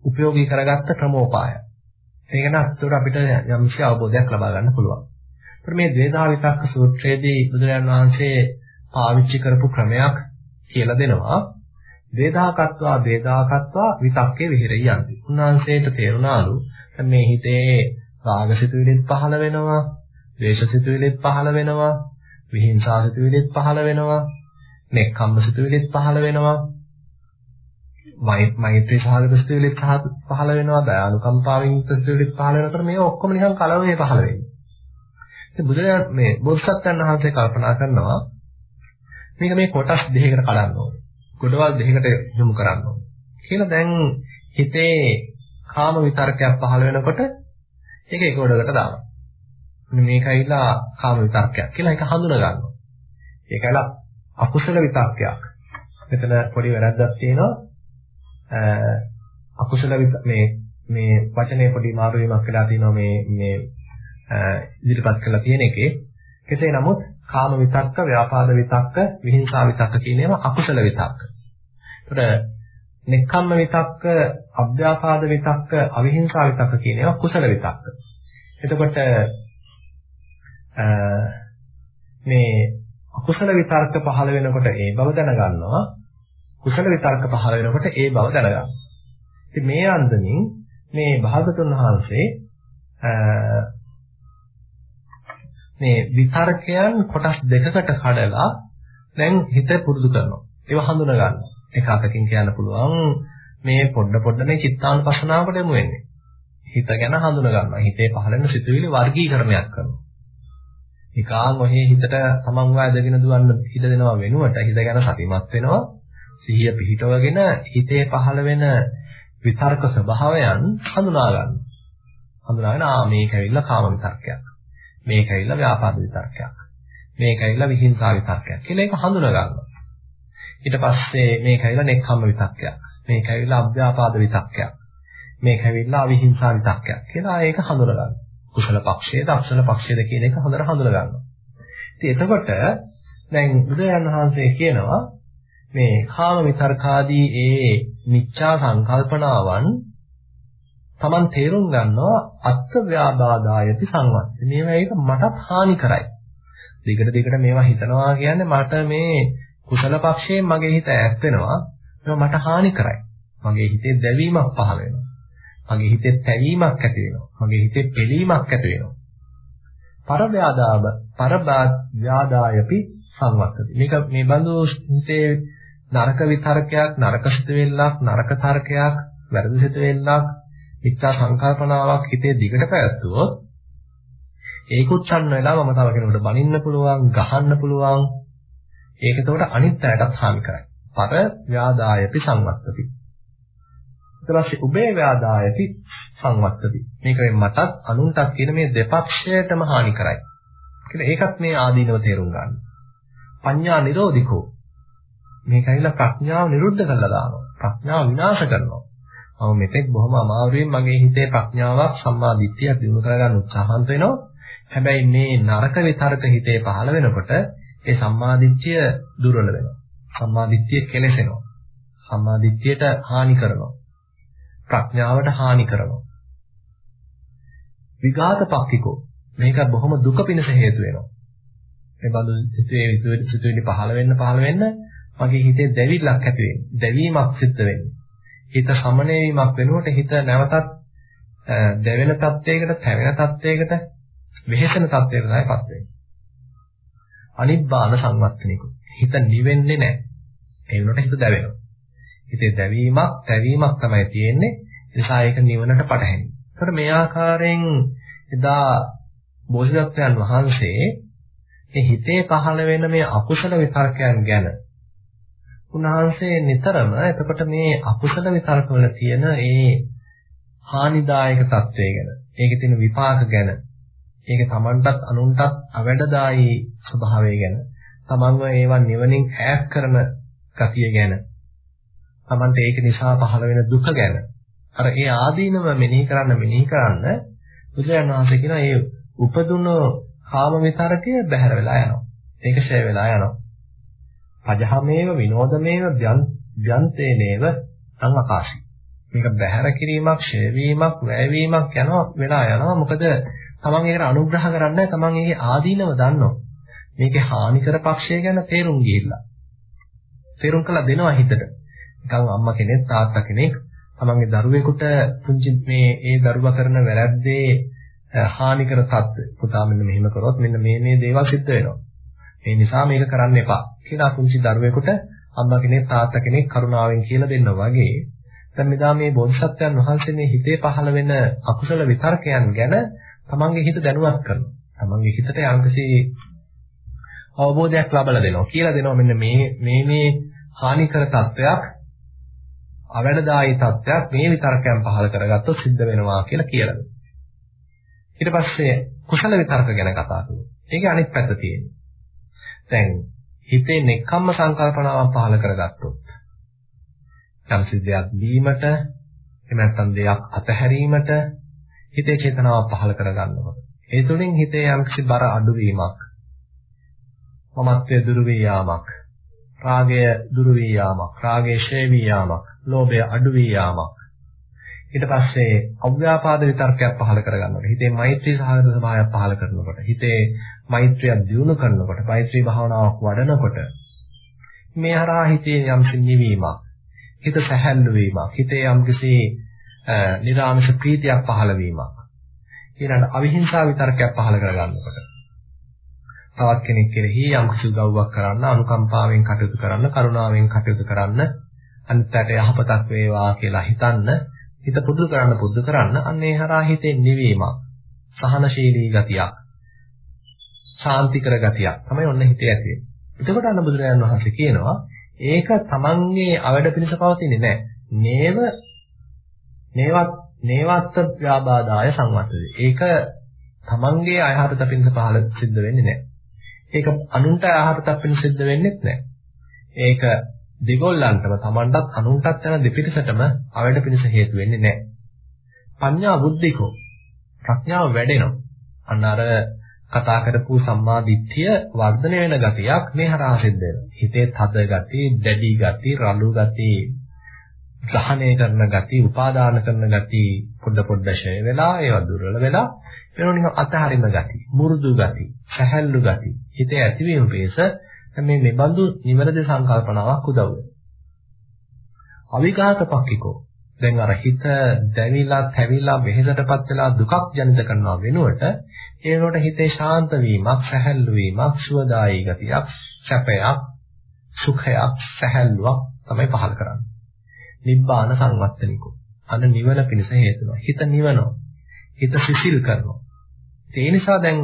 උපයෝගී කරගත්ත ක්‍රමෝපාය. ඒක නම් අතට අපිට යම්කිසි අවබෝධයක් ලබා ගන්න පුළුවන්. ඒත් මේ ද්වේදාවිතක්ක සූත්‍රයේදී බුදුරජාන් වහන්සේ පාවිච්චි කරපු ක්‍රමයක් කියලා දෙනවා. වේදාකත්වා වේදාකත්වා විතක්කේ විහෙරියන්ති. උන්වහන්සේට තේරුණාලු මේ හිතේ රාගසිතුවිලිත් පහළ වෙනවා, ද්වේෂසිතුවිලිත් පහළ වෙනවා, විහිංසාසිතුවිලිත් පහළ වෙනවා, නෙක්ඛම්මසිතුවිලිත් පහළ වෙනවා. මෛත්‍රී සහගත සිතුවිලිත් පහළ වෙනවා, දයානුකම්පාවෙන් යුක්ත සිතුවිලිත් පහළ වෙනකොට මේ ඔක්කොම නිකන් කලවයේ පහළ වෙන්නේ. ඉතින් බුදුරජාණන් මේ බෝධිසත්වයන් වහන්සේ කල්පනා කරනවා මේක මේ කොටස් දෙකකට කඩන්න ඕනේ. ගොඩවල් දෙකකට යොමු කරන්න ඕනේ. කියලා දැන් හිතේ කාම විතර්කයක් පහළ වෙනකොට ඒක එක ගොඩකට දානවා. මේකයිලා කාම විතර්කයක් කියලා ඒක හඳුනා ගන්නවා. ඒකයිලා අකුසල විතර්කයක්. මෙතන පොඩි වැරද්දක් තියෙනවා. අකුසල මේ මේ වචනේ පොඩි මාරු වීමක් වෙලා තියෙනවා මේ මේ ඉදිරිපත් කරලා තියෙන එකේ. කෙසේ නමුත් කාම විතක්ක, ව්‍යාපාද විතක්ක, විහිංසා විතක්ක කියන ඒවා අකුසල විතක්ක. ඒතර නෙක්ඛම්ම විතක්ක, අභ්‍යාපාද විතක්ක, අවිහිංසා විතක්ක කියන ඒවා කුසල විතක්ක. එතකොට මේ අකුසල විතර්ක පහළ වෙනකොට ඒ බව දැනගන්නවා කුසල විතර්ක පහළ වෙනකොට ඒ බව දැනගන්නවා ඉතින් මේ අන්දමින් මේ භාගතුන් වහන්සේ මේ විතර්කයන් කොටස් දෙකකට කඩලා දැන් හිත පුරුදු කරනවා. ඒව හඳුනා ගන්නවා. එක අතකින් කියන්න පුළුවන් මේ පොඩ පොඩ මේ චිත්තානුපස්සනාවට යමු වෙන්නේ. හිත ගැන හඳුනා ගන්නවා. හිතේ පහළ වෙන සිතුවිලි වර්ගීකරණයක් කරනවා. නිකාන් ඔහේ හිතට තමන්ව ඇදගෙන දුවන්න හිත දෙනවා වෙනුවට හිත ගැන සතිමත් වෙනවා. සිහිය පිහිටවගෙන හිතේ පහළ වෙන විතර්ක ස්වභාවයන් හඳුනා ගන්නවා. හඳුනාගෙන ආ මේක ඇවිල්ලා කාම විතර්කයක්. මේක ඇවිල්ලා ව්‍යාපාද විතර්කයක්. මේක ඇවිල්ලා විහිංසා විතර්කයක් කියලා ඒක හඳුනා ගන්නවා. ඊට පස්සේ මේක ඇවිල්ලා නෙක්ඛම්ම විතක්කයක්. මේක ඇවිල්ලා අභ්‍යාපාද විතක්කයක්. මේක ඇවිල්ලා අවිහිංසා විතක්කයක් කියලා ඒක හඳුනා ගන්නවා. කුසල පක්ෂයේද අකුසල පක්ෂයේද කියන එක හොඳට හඳුනා ගන්නවා. ඉතින් එතකොට දැන් බුදුරජාණන් වහන්සේ කියනවා මේ කාම විතර්කාදී ඒ මිච්ඡා සංකල්පනාවන් Taman තේරුම් ගන්නවා අත්ත්ව ව්‍යාබාදායති සංවත්ති. මේවා ඒක මටත් හානි කරයි. දිගට දිගට මේවා හිතනවා කියන්නේ මට මේ කුසල පක්ෂයෙන් මගේ හිත ඈත් වෙනවා. ඒවා මට හානි කරයි. මගේ හිතේ දැවීමක් පහළ වෙනවා. මගේ හිතේ තැවීමක් ඇති වෙනවා. මගේ හිතේ පෙළීමක් ඇති වෙනවා. පරව්‍යාදාව පරබ්‍යාදායපි සංවත්තති. මේක මේ බඳු හිතේ නරක විතරකයක්, නරක සිතෙල්ලක්, නරක තර්කයක්, වැරදි සිතෙල්ලක්, මිත්‍යා සංකල්පනාවක් හිතේ දිගට පැවැත්වුවොත් ඒකුත් ඡන්න වෙලා මම තව කෙනෙකුට බනින්න පුළුවන්, ගහන්න පුළුවන්. ඒක එතකොට අනිත් අයටත් හානි කරයි. පර ව්‍යාදායපි සංවත්තති. ඊට පස්සේ උබේ ව්‍යාදායති සංවත්තති. මේක මටත් අනුන්ටත් කියන මේ දෙපක්ෂයටම හානි කරයි. කියලා ඒකත් මේ ආදීනව තේරුම් ගන්න. පඤ්ඤා නිරෝධිකෝ මේක ඇවිල්ලා ප්‍රඥාව නිරුද්ධ කරලා දානවා. ප්‍රඥාව විනාශ කරනවා. මම මෙතෙක් බොහොම අමාරුවෙන් මගේ හිතේ ප්‍රඥාවක් සම්මා දිට්ඨිය දිනු කරගන්න උත්සාහන්ත වෙනවා. හැබැයි මේ නරක විතරක හිතේ පහළ වෙනකොට ඒ සම්මා දිට්ඨිය දුර්වල වෙනවා. සම්මා දිට්ඨිය කෙලෙසෙනවා. සම්මා දිට්ඨියට හානි කරනවා. ප්‍රඥාවට හානි කරනවා. විඝාත පක්ඛිකෝ මේක බොහොම දුක පිණිස හේතු වෙනවා. මේ බඳු සිතුවේ සිතුවිලි පහළ වෙන්න පහළ වෙන්න මගේ හිතේ දැවිල්ලක් ඇති වෙන්නේ. දැවීමක් සිද්ධ වෙන්නේ. හිත සමනය වීමක් වෙනුවට හිත නැවතත් දැවෙන තත්යකට, තැවෙන තත්යකට, වෙහෙසෙන තත්යකට තමයිපත් වෙන්නේ. අනිබ්බාන සංවත්තනිකු. හිත නිවෙන්නේ නැහැ. ඒ වුණාට හිත දැවෙනවා. හිතේ දැවීමක්, තැවීමක් තමයි තියෙන්නේ. ඒ නිසා ඒක නිවනට පටහැනි. ඒතර මේ ආකාරයෙන් එදා බෝධිසත්වයන් වහන්සේ මේ හිතේ පහළ වෙන මේ අකුසල විතරකයන් ගැන උන්වහන්සේ නිතරම එතකොට මේ අකුසල විතරකවල තියෙන ඒ හානිදායක తත්වය ගැන, ඒකේ තියෙන විපාක ගැන, ඒක Tamanටත් අනුන්ටත් අවැඩදායි ස්වභාවය ගැන, Tamanව ඒවා නිවනින් ඈත් කරන ගතිය ගැන, Tamanට ඒක නිසා පහළ වෙන දුක ගැන, අර ඒ ආදීනව මෙනෙහි කරන්න මෙනෙහි කරන්න බුදුරජාණන් වහන්සේ කියන ඒ උපදුන කාම විතරකය බැහැර වෙලා යනවා. ඒක ෂය වෙලා යනවා. පජහමේව විනෝදමේව ව්‍යන්තේනේව සංආකාශී. මේක බැහැර කිරීමක්, ෂය වීමක්, වැය වීමක් යනවා වෙලා යනවා. මොකද තමන් ඒකට අනුග්‍රහ කරන්නේ තමන් ඒකේ ආදීනව දන්නවා. මේකේ හානිකර පක්ෂය ගැන තේරුම් ගිහිල්ලා. තේරුම් කළා දෙනවා හිතට. නිකන් අම්මා කෙනෙක් තාත්තා කෙනෙක් තමන්ගේ දරුවෙකුට පුංචි මේ ඒ දරුවා කරන වැරද්දේ හානිකර තත්ත්ව පුතා මෙන්න මෙහෙම කරොත් මෙන්න මේ මේ දේවල් සිද්ධ වෙනවා. ඒ නිසා මේක කරන්න එපා කියලා පුංචි දරුවෙකුට අම්මා කෙනෙක් තාත්තා කෙනෙක් කරුණාවෙන් කියලා දෙන්නා වගේ දැන් මෙදා මේ බෝධිසත්වයන් වහන්සේ මේ හිතේ පහළ වෙන අකුසල විතර්කයන් ගැන තමන්ගේ හිත දැනුවත් කරනවා. තමන්ගේ හිතට යම්කිසි අවබෝධයක් ලබා දෙනවා. කියලා දෙනවා මෙන්න මේ මේ මේ හානිකර තත්වයක් අවැඩදායි තත්වයක් මේ විතර්කයන් පහළ කරගත්තොත් සිද්ධ වෙනවා කියලා කියලා දෙනවා. ඊට පස්සේ කුසල විතර්ක ගැන කතා කරනවා. ඒකේ අනිත් පැත්ත තියෙනවා. දැන් හිතේ නෙක්ඛම්ම සංකල්පනාවන් පහළ කරගත්තොත් යම් සිද්ධියක් දීමට එහෙම නැත්නම් දෙයක් අතහැරීමට හිතේ චේතනාව පහළ කරගන්නවා. ඒ තුළින් හිතේ යම්කිසි බර අඩුවීමක් මමත්වයේ දුරු වී යාමක් රාගය දුරු වී යාමක් රාගයේ ෂේ වී යාමක් ලෝභය අඩු වී යාමක් ඊට පස්සේ අව්‍යාපාද විතර්කයක් පහළ කරගන්නවා. හිතේ මෛත්‍රී සහගත ස්වභාවයක් පහළ කරනකොට හිතේ මෛත්‍රිය දියුණු කරනකොට මෛත්‍රී භාවනාවක් වඩනකොට මේ හරහා හිතේ යම් නිවීමක් හිත සැහැල්ලු වීමක් හිතේ යම් කිසි නිරාමශ ප්‍රීතියක් පහළ වීමක් ඊළඟ අවිහිංසා විතරකයක් පහළ කරගන්නකොට. තවත් කෙනෙක් කෙරෙහි යම් කිසි උදව්වක් කරන්න අනුකම්පාවෙන් කටයුතු කරන්න කරුණාවෙන් කටයුතු කරන්න අනිත්යට යහපතක් වේවා කියලා හිතන්න හිත පුදුු කරන්න පුදුු කරන්න අන්න ඒ හරහා හිතේ නිවීමක් සහනශීලී ගතියක් ශාන්තිකර ගතියක් තමයි ඔන්න හිතේ ඇති වෙන්නේ. එතකොට අන්න බුදුරජාණන් වහන්සේ කියනවා ඒක තමන්ගේ අවඩ පිණිස පවතින්නේ නැහැ. නේව නේවත් නේවත්ත ව්‍යාබාදාය සංවත්තද. ඒක තමන්ගේ අයහපත පිණිස පහළ සිද්ධ වෙන්නේ නැහැ. ඒක අනුන්ට අයහපතක් පිණිස සිද්ධ වෙන්නේත් නැහැ. ඒක දෙගොල්ලන්ටම තමන්ටත් අනුන්ටත් යන දෙපිටසටම අවඩ පිණිස හේතු වෙන්නේ නැහැ. පඤ්ඤා බුද්ධිකෝ ප්‍රඥාව වැඩෙනවා. අන්න අර කතා කරපු සම්මා දිට්ඨිය වර්ධනය වෙන ගතියක් මේ හරහා සිද්ධ වෙනවා. හිතේ තද ගති, දැඩි ගති, රළු ගති, ග්‍රහණය කරන ගති, උපාදාන කරන ගති පොඩ පොඩ ෂය වෙලා ඒවා දුර්වල වෙලා වෙනෝනික අතහරින ගති, මුරුදු ගති, සැහැල්ලු ගති. හිතේ ඇතිවීම පේස මේ මෙබඳු නිවැරදි සංකල්පනාවක් උදව් වෙනවා. අවිඝාත පක්ඛිකෝ දැන් අර හිත දැවිලා, තැවිලා, වෙහෙසටපත් වෙලා දුකක් ජනිත කරනවා වෙනුවට ඒ වෙනුවට හිතේ ශාන්ත වීමක්, සැහැල්ලු වීමක්, සුවදායී ගතියක්, සැපයක්, සුඛයක්, සැහැල්ලුවක් තමයි පහළ කරන්නේ. නිබ්බාන සංවත්තනිකෝ. අන්න නිවන පිණිස හේතුනවා. හිත නිවනවා. හිත සිසිල් කරනවා. ඒ නිසා දැන්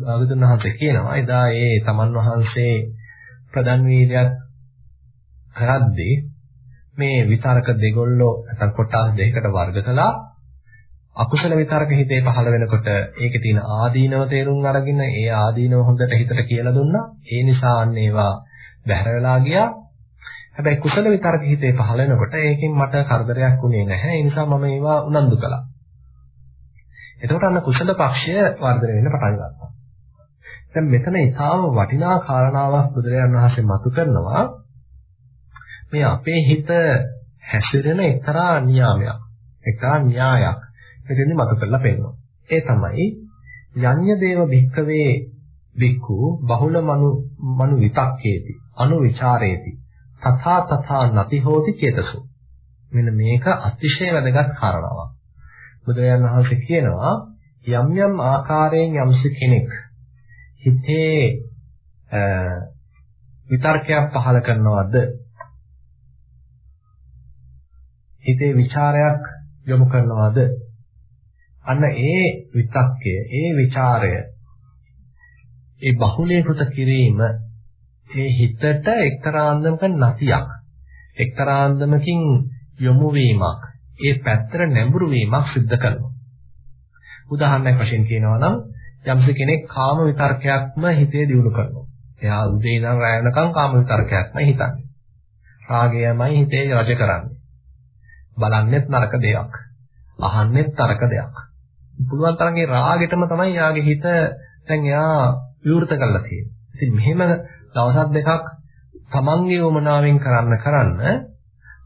භාගතුන් වහන්සේ කියනවා එදා ඒ තමන් වහන්සේ ප්‍රදන් වීර්යයක් කරද්දී මේ විතරක දෙගොල්ලෝ නැත්නම් කොටස් දෙකකට වර්ග කළා. අකුසල විතරක හිතේ පහළ වෙනකොට ඒකේ තියෙන ආදීනව තේරුම් අරගෙන ඒ ආදීනව හොඳට හිතට කියලා දුන්නා. ඒ නිසා අන්න ඒවා බැහැර වෙලා ගියා. හැබැයි කුසල විතරක හිතේ පහළ වෙනකොට ඒකෙන් මට කරදරයක් වුණේ නැහැ. ඒ නිසා මම ඒවා උනන්දු කළා. එතකොට අන්න කුසල පක්ෂය වර්ධනය වෙන්න පටන් ගත්තා. දැන් මෙතන ඊටාම වටිනා කාරණාවක් බුදුරජාණන් වහන්සේ මතු කරනවා. මේ අපේ හිත හැසිරෙන එක්තරා නියාමයක් එක්තරා න්‍යායක්. මෙතෙන්දි මතු කරලා පෙන්නනවා. ඒ තමයි යඤ්ඤ දේව භික්කවේ බික්කු බහුල මනු මනු විතක්කේති අනු ਵਿਚාරේති තථා තථා නති හෝති චේතසෝ. මෙන්න මේක අතිශය වැදගත් කාරණාවක්. බුදුරජාණන් වහන්සේ කියනවා යම් යම් ආකාරයෙන් යම්ස කෙනෙක් හිතේ විතර්කයක් පහල කරනවද? හිතේ ਵਿਚාරයක් යොමු කරනවාද? අන්න ඒ විතක්කය ඒ ਵਿਚාරය ඒ බහුලීකృత කිරීම ඒ හිතට එක්තරාන්දමක නැතියක් එක්තරාන්දමකින් යොමු වීමක් ඒ පැත්තට නැඹුරු වීමක් සිද්ධ කරනවා. උදාහරණයක් වශයෙන් කියනවා නම් යම්ස කෙනෙක් කාම විතර්කයක්ම හිතේ දියුණු කරනවා. එයා උදේ ඉඳන් රැ වෙනකම් කාම විතර්කයක්ම හිතන්නේ. රාගයමයි හිතේ රජ කරන්නේ. බලන්නෙත් නරක දෙයක්. අහන්නෙත් නරක දෙයක්. පුළුවන් තරම්ගේ රාගෙටම තමයි යාගේ හිත දැන් එයා විවෘත කරලා තියෙන්නේ. ඉතින් මෙහෙම දවසක් දෙකක් තමන්ගේ වමනාවෙන් කරන්න කරන්න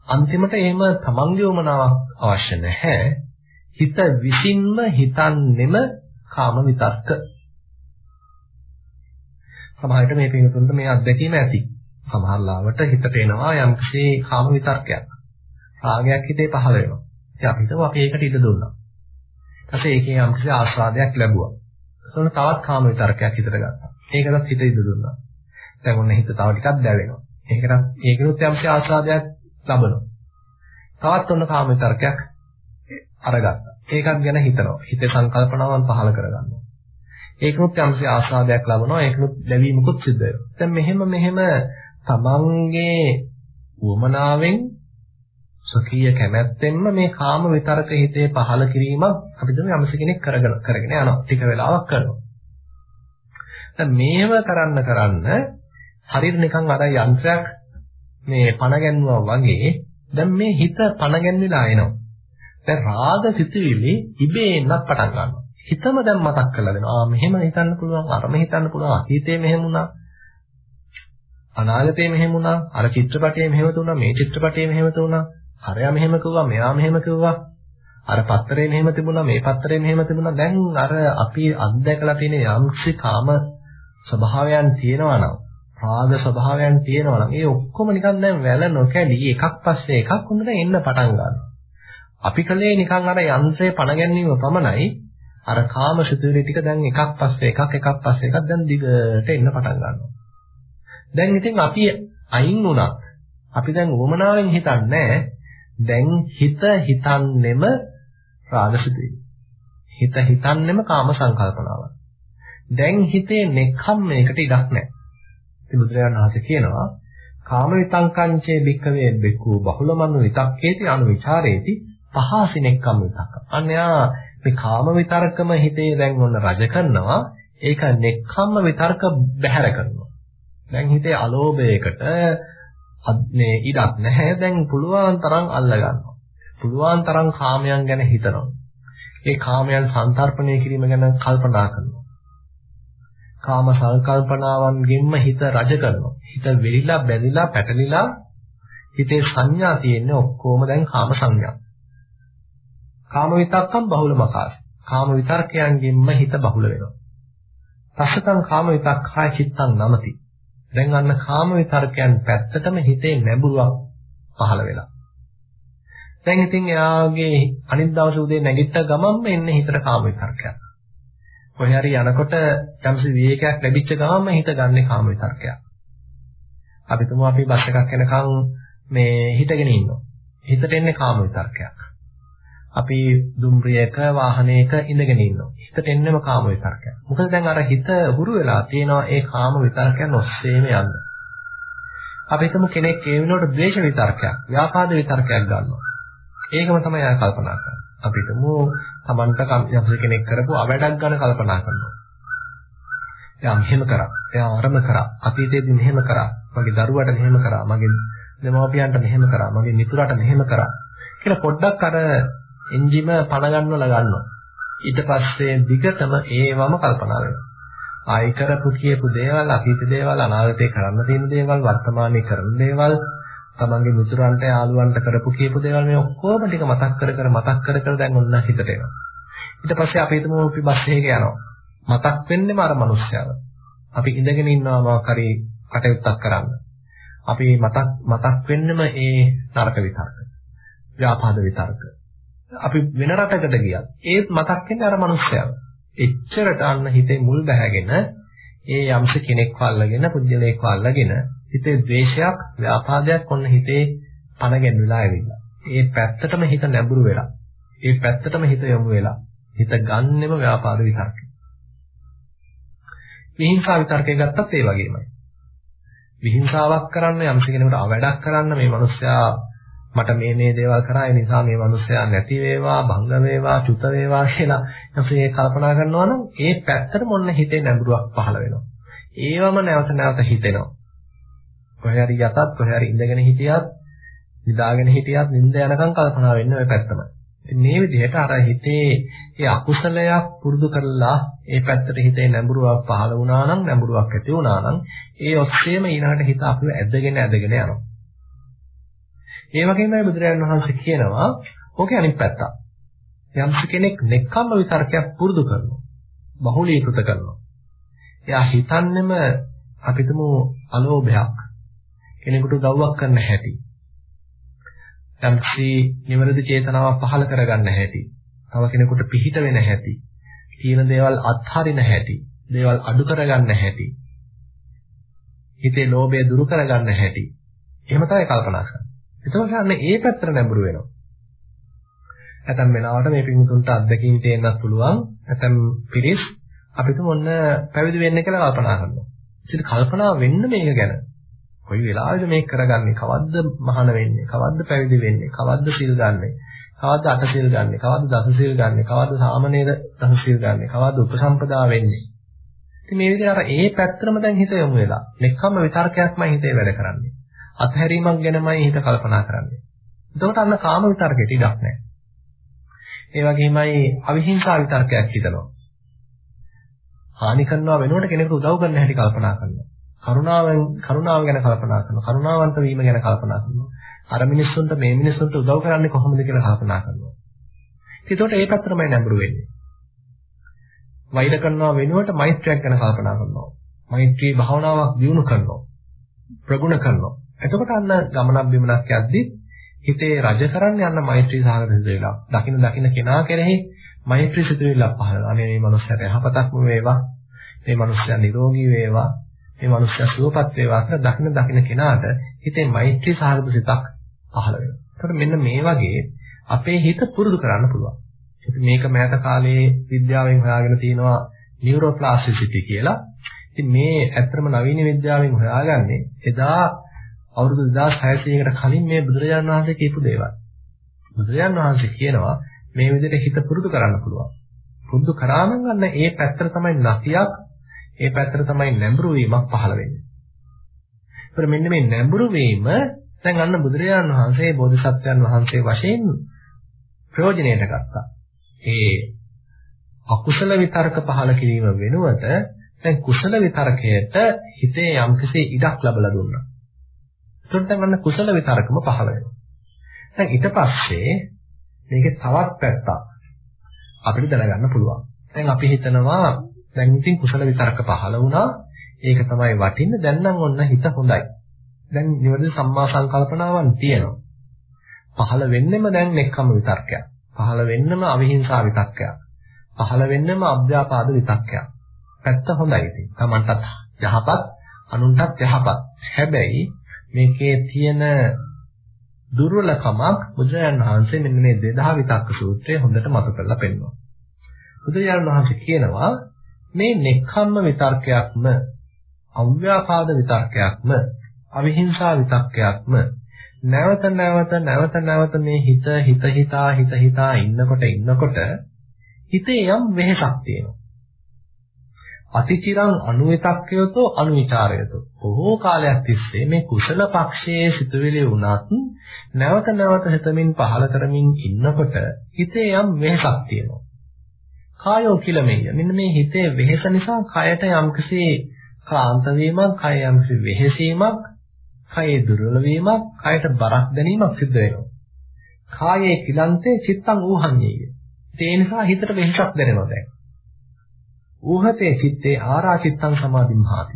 අන්තිමට එහෙම තමන්ගේ වමනාවක් අවශ්‍ය නැහැ. හිත විසින්ම හිතන්නෙම කාම විතර්ක. සමහරවිට මේ පිටුතුන්ට මේ අත්දැකීම ඇති. සමහර ලාවට හිතට එනවා යම්කිසි කාම විතර්කයක්. රාගයක් හිතේ පහළ වෙනවා. ඉතින් අපි හිතමු අපි ඒකට ඉඩ දුන්නා. ඊපස්සේ ඒකේ යම්කිසි ආස්වාදයක් ලැබුවා. එතකොට තවත් කාම විතරකයක් හිතට ගත්තා. ඒකටත් හිත ඉඩ දුන්නා. දැන් ඔන්න හිත තව ටිකක් දැවෙනවා. ඒකටත් ඒකිනුත් යම්කිසි ආස්වාදයක් ලබනවා. තවත් ඔන්න කාම විතරකයක් අරගත්තා. ඒකත් ගැන හිතනවා. හිතේ සංකල්පනාවන් පහළ කරගන්නවා. ඒකනුත් යම්කිසි ආස්වාදයක් ලබනවා. ඒකනුත් ලැබීමකුත් සිද්ධ වෙනවා. දැන් මෙහෙම මෙහෙම තමන්ගේ වමනාවෙන් ස්වකීය කැමැත්තෙන්ම මේ කාම විතරක හිතේ පහළ කිරීමක් අපි දන්න යම්ස කෙනෙක් කරගෙන කරගෙන යනවා. ටික වෙලාවක් කරනවා. දැන් මේව කරන්න කරන්න හරියට නිකන් අර යන්ත්‍රයක් මේ පණ ගැන්නුවා වගේ දැන් මේ හිත පණ ගැන්විලා එනවා. දැන් රාග සිතුවිලි ඉබේ එන්නත් පටන් ගන්නවා. හිතම දැන් මතක් කරලා දෙනවා. ආ මෙහෙම හිතන්න පුළුවන් අරම හිතන්න පුළුවන් අතීතේ මෙහෙම වුණා. අනාගතේ මෙහෙම වුණා අර චිත්‍රපටයේ මෙහෙම තුණා මේ චිත්‍රපටයේ මෙහෙම තුණා අරයා මෙහෙම කිව්වා මෙයා මෙහෙම කිව්වා අර පත්තරේ මෙහෙම තිබුණා මේ පත්තරේ මෙහෙම තිබුණා දැන් අර අපි අත්දැකලා තියෙන යම්සි කාම ස්වභාවයන් තියෙනවා නම් රාග ස්වභාවයන් තියෙනවා නම් ඒ ඔක්කොම නිකන් දැන් වැල නොකැඩී එකක් පස්සේ එකක් හොඳට එන්න පටන් ගන්නවා. අපි කලේ නිකන් අර යන්ත්‍රයේ පණ ගැනීම පමණයි අර කාම සිතුවිලි ටික දැන් එකක් පස්සේ එකක් එකක් පස්සේ එකක් දැන් දිගට එන්න පටන් ගන්නවා. දැන් ඉතින් අපි අයින් වුණා. අපි දැන් උවමනාවෙන් හිතන්නේ දැන් හිත හිතන්නෙම රාගසිතුවිලි. හිත හිතන්නෙම කාම සංකල්පනාවක්. දැන් හිතේ නෙක්ඛම් මේකට ඉඩක් නැහැ. ඉතින් බුදුරජාණන් වහන්සේ කියනවා කාම විතංකංචේ භික්ඛවේ බික්ඛු බහුලමනු විතක්කේති අනු විචාරේති පහසිනෙක්කම් විතක්ක. අන්‍යා මේ කාම විතරකම හිතේ දැන් ඔන්න රජ කරනවා ඒක නෙක්ඛම්ම විතර්ක බැහැර කරනවා. දැන් හිතේ අලෝභයකට මේ ඉඩක් නැහැ. දැන් පුළුවන් තරම් අල්ල ගන්නවා. පුළුවන් තරම් කාමයන් ගැන හිතනවා. ඒ කාමයන් සංතරපණය කිරීම ගැන කල්පනා කරනවා. කාම සංකල්පනාවන්ගෙන්ම හිත රජ කරනවා. හිත වෙලිලා බැඳිලා පැටලිලා හිතේ සංඥා තියෙන්නේ ඔක්කොම දැන් කාම සංඥා. කාම විතක්කම් බහුල මකාස. කාම විතර්කයන්ගෙන්ම හිත බහුල වෙනවා. පස්සතං කාම විතක්ඛාය චිත්තං නමති. දැන් අන්න කාම විතර්කයන් පැත්තටම හිතේ නැඹුරුවක් පහළ වෙලා. දැන් ඉතින් එයාගේ අනිත් දවසේ උදේ නැගිට ගමන්ම එන්නේ හිතට කාම විතර්කයක්. කොහේ හරි යනකොට යම්සි විවේකයක් ලැබිච්ච ගමන්ම හිත ගන්නෙ කාම විතර්කයක්. අපි තුමු අපි බස් එකක් යනකම් මේ හිතගෙන ඉන්නවා. හිතට එන්නේ කාම විතර්කයක්. අපි දුම්රියක වාහනයක ඉඳගෙන ඉන්නවා. හිතට එන්නේම කාම විතර්කයක්. මොකද දැන් අර හිත හුරු වෙලා තියෙනවා ඒ කාම විතර්කයන් ඔස්සේම යන්න. අපි හිතමු කෙනෙක් ඒ වෙනකොට ද්වේෂ විතර්කයක්, ව්‍යාපාද විතර්කයක් ගන්නවා. ඒකම තමයි ආ කල්පනා කරන්නේ. අපි හිතමු Tamanta යම්ස කෙනෙක් කරපු අවඩක් ගැන කල්පනා කරනවා. එයා මෙහෙම කරා. එයා අරම කරා. අතීතයේදී මෙහෙම කරා. මගේ දරුවට මෙහෙම කරා. මගේ දෙමව්පියන්ට මෙහෙම කරා. මගේ මිතුරට මෙහෙම කරා. කියලා පොඩ්ඩක් අර එන්ජිම පණ ගන්නවලා ගන්නවා. ඊට පස්සේ දිගටම ඒවම කල්පනා වෙනවා. ආයි කරපු කියපු දේවල්, අතීත දේවල්, අනාගතේ කරන්න තියෙන දේවල්, වර්තමානයේ කරන දේවල්, තමන්ගේ මිතුරන්ට යාළුවන්ට කරපු කියපු දේවල් මේ ඔක්කොම ටික මතක් කර කර මතක් කර කර දැන් ඔන්න හිතට එනවා. ඊට පස්සේ අපි හිතමු අපි බස් එකේ යනවා. මතක් වෙන්නේම අර මිනිස්සයාව. අපි ඉඳගෙන ඉන්නවා මොකක් හරි කටයුත්තක් කරන්න. අපි මතක් මතක් වෙන්නම ඒ නරක විතර්ක. ව්‍යාපාද විතර්ක. අපි වෙන රටකට ගියත් ඒත් මතක් වෙන්නේ අර මිනිස්සයාව. එච්චරට අන්න හිතේ මුල් බැහැගෙන ඒ යම්ස කෙනෙක්ව අල්ලගෙන පුද්ගලයෙක්ව අල්ලගෙන හිතේ ද්වේෂයක්, ව්‍යාපාදයක් ඔන්න හිතේ පණ ගැන්විලා ඇවිල්ලා. ඒ පැත්තටම හිත නැඹුරු වෙලා. ඒ පැත්තටම හිත යොමු වෙලා. හිත ගන්නෙම ව්‍යාපාද විතර්ක. විහිංසා විතර්කය ගත්තත් ඒ වගේමයි. විහිංසාවක් කරන්න යම් කෙනෙකුට අවඩක් කරන්න මේ මිනිස්සයා මට මේ මේ දේවල් කරා ඒ නිසා මේ මිනිස්සයා නැති වේවා භංග වේවා චුත වේවා කියලා අපි කල්පනා කරනවා නම් ඒ පැත්තට මොන්න හිතේ නැඹුරුවක් පහළ වෙනවා. ඒවම නැවත නැවත හිතෙනවා. කොහේ හරි යතත් කොහේ හරි ඉඳගෙන හිටියත් නිදාගෙන හිටියත් නිින්ද යනකම් කල්පනා වෙන්නේ ওই පැත්තමයි. ඉතින් මේ විදිහට අර හිතේ ඒ අකුසලයක් පුරුදු කරලා ඒ පැත්තට හිතේ නැඹුරුවක් පහළ වුණා නම් නැඹුරුවක් ඇති වුණා නම් ඒ ඔස්සේම ඊළඟට හිත අපිව ඇදගෙන ඇදගෙන යනවා. ඒ වගේමයි බුදුරජාණන් වහන්සේ කියනවා ඕකේ අනිත් පැත්ත. යම් කෙනෙක් නෙක්ඛම්ම විතර්කයක් පුරුදු කරනවා. බහුලීකృత කරනවා. එයා හිතන්නෙම අපිටම අලෝභයක් කෙනෙකුට උදව්වක් කරන්න හැටි. යම්සි නිවැරදි චේතනාවක් පහළ කරගන්න හැටි. තව කෙනෙකුට පිහිට වෙන හැටි. තියෙන දේවල් අත්හරින හැටි. දේවල් අඩු කරගන්න හැටි. හිතේ ලෝභය දුරු කරගන්න හැටි. එහෙම තමයි කල්පනා කරන්නේ. එතකොට අන්න ඒ පැත්තට නැඹුරු වෙනවා. නැත්නම් වෙලාවට මේ පිටුතුන්ට අත්දැකීම් තේන්නත් පුළුවන්. නැත්නම් පිරිස් අපිට මොන්න පැවිදි වෙන්න කියලා කල්පනා කරනවා. ඉතින් කල්පනා වෙන්න මේක ගැන. කොයි වෙලාවෙද මේක කරගන්නේ? කවද්ද මහාන වෙන්නේ? කවද්ද පැවිදි වෙන්නේ? කවද්ද සිල් ගන්නෙ? කවද්ද අට සිල් ගන්නෙ? කවද්ද දස සිල් ගන්නෙ? කවද්ද සාමනීර දස සිල් ගන්නෙ? කවද්ද උපසම්පදා වෙන්නේ? ඉතින් මේ විදිහට අර ඒ පැත්තටම දැන් හිත යොමු වෙලා. නෙක්ඛම්ම විතර්කයක්මයි හිතේ වැඩ කරන්නේ. අත්හැරීමක් ගැනමයි හිත කල්පනා කරන්නේ. එතකොට අන්න කාම විතර්කයට ඉඩක් නැහැ. ඒ වගේමයි අවිහිංසා විතර්කයක් හිතනවා. හානි කරනවා වෙනුවට කෙනෙකුට උදව් කරන්න හැටි කල්පනා කරනවා. කරුණාවෙන් කරුණාව ගැන කල්පනා කරනවා. කරුණාවන්ත වීම ගැන කල්පනා කරනවා. අර මිනිස්සුන්ට මේ මිනිස්සුන්ට උදව් කරන්නේ කොහොමද කියලා කල්පනා කරනවා. ඒකට ඒ පැත්තටමයි නැඹුරු වෙන්නේ. වෛර කරනවා වෙනුවට මෛත්‍රියක් ගැන කල්පනා කරනවා. මෛත්‍රී භාවනාවක් දියුණු කරනවා. ප්‍රගුණ කරනවා. එතකොට අන්න ගමනක් බිමනක් යද්දී හිතේ රජ කරන්න යන මෛත්‍රී සාගත සිතුවිල්ල. දකින්න දකින්න කෙනා කෙරෙහි මෛත්‍රී සිතුවිල්ලක් පහළ වෙනවා. අනේ මේ මනුස්සයාට යහපතක්ම වේවා. මේ මනුස්සයා නිරෝගී වේවා. මේ මනුස්සයා සුවපත් වේවා කියලා දකින්න දකින්න කෙනාට හිතේ මෛත්‍රී සාගත සිතක් පහළ වෙනවා. එතකොට මෙන්න මේ වගේ අපේ හිත පුරුදු කරන්න පුළුවන්. ඉතින් මේක මෑත කාලේ විද්‍යාවෙන් හොයාගෙන තියෙනවා නියුරෝප්ලාස්ටිසිටි කියලා. ඉතින් මේ ඇත්තම නවීන විද්‍යාවෙන් හොයාගන්නේ එදා අවුරුදු 2600කට කලින් මේ බුදුරජාණන් වහන්සේ කියපු දේවල්. බුදුරජාණන් වහන්සේ කියනවා මේ විදිහට හිත පුරුදු කරන්න පුළුවන්. පුරුදු කරාම ගන්න ඒ පැත්තට තමයි නැතියක්, ඒ පැත්තට තමයි නැඹුරු වීමක් පහළ වෙන්නේ. ඒතර මෙන්න මේ නැඹුරු වීම දැන් අන්න බුදුරජාණන් වහන්සේ බෝධිසත්වයන් වහන්සේ වශයෙන් ප්‍රයෝජනයට ගත්තා. ඒ අකුසල විතර්ක පහළ කිරීම වෙනුවට දැන් කුසල විතර්කයට හිතේ යම්කිසි ඉඩක් ලැබලා දුන්නා. එතකොට දැන් අන්න කුසල විතර්කම පහළ වෙනවා. දැන් ඊට පස්සේ මේකේ තවත් පැත්තක් අපිට දැනගන්න පුළුවන්. දැන් අපි හිතනවා දැන් ඉතින් කුසල විතර්ක පහළ වුණා. ඒක තමයි වටින්නේ. දැන් නම් ඔන්න හිත හොඳයි. දැන් නිවැරදි සම්මා සංකල්පනාවන් තියෙනවා. පහළ වෙන්නෙම දැන් නෙක්ඛම් විතර්කයක්. පහළ වෙන්නම අවිහිංසා විතක්කයක්. පහළ වෙන්නම අභ්‍යාපාද විතක්කයක්. පැත්ත හොඳයි ඉතින්. Tamanටත් යහපත්, අනුන්ටත් යහපත්. හැබැයි මේකේ තියෙන දුර්වලකමක් බුදුරජාණන් වහන්සේ මෙන්න මේ 2000 විතක්ක සූත්‍රයේ හොඳට මතු කරලා පෙන්නනවා. බුදුරජාණන් වහන්සේ කියනවා මේ නෙක්ඛම්ම විතර්කයක්ම අව්‍යාපාද විතර්කයක්ම අවිහිංසා විතක්කයක්ම නැවත නැවත නැවත නැවත මේ හිත හිත හිතා හිත හිතා ඉන්නකොට ඉන්නකොට හිතේ යම් වෙහසක් තියෙනවා. අතිචිරං අනුවිතක්කයතෝ අනුවිචාරයතෝ. බොහෝ කාලයක් තිස්සේ මේ කුසල පක්ෂයේ සිතුවිලි වුණත් නැවත නැවත හිතමින් පහල කරමින් ඉන්නකොට හිතේ යම් වෙහසක් තියෙනවා. කායෝ කිලමෙය. මෙන්න මේ හිතේ වෙහස නිසා කයට යම්කිසි ක්ලාන්ත වීමක්, කය යම්කිසි වෙහෙසීමක්, කයේ දුර්වල වීමක්, කයට බරක් දැනීමක් සිද්ධ වෙනවා. කායේ කිලන්තේ චිත්තං ඌහඤ්ඤේය. ඒ නිසා හිතට වෙහසක් දැනෙනවා දැන්. ඌහතේ චිත්තේ ආරාචිත්තං සමාධිම්හාති.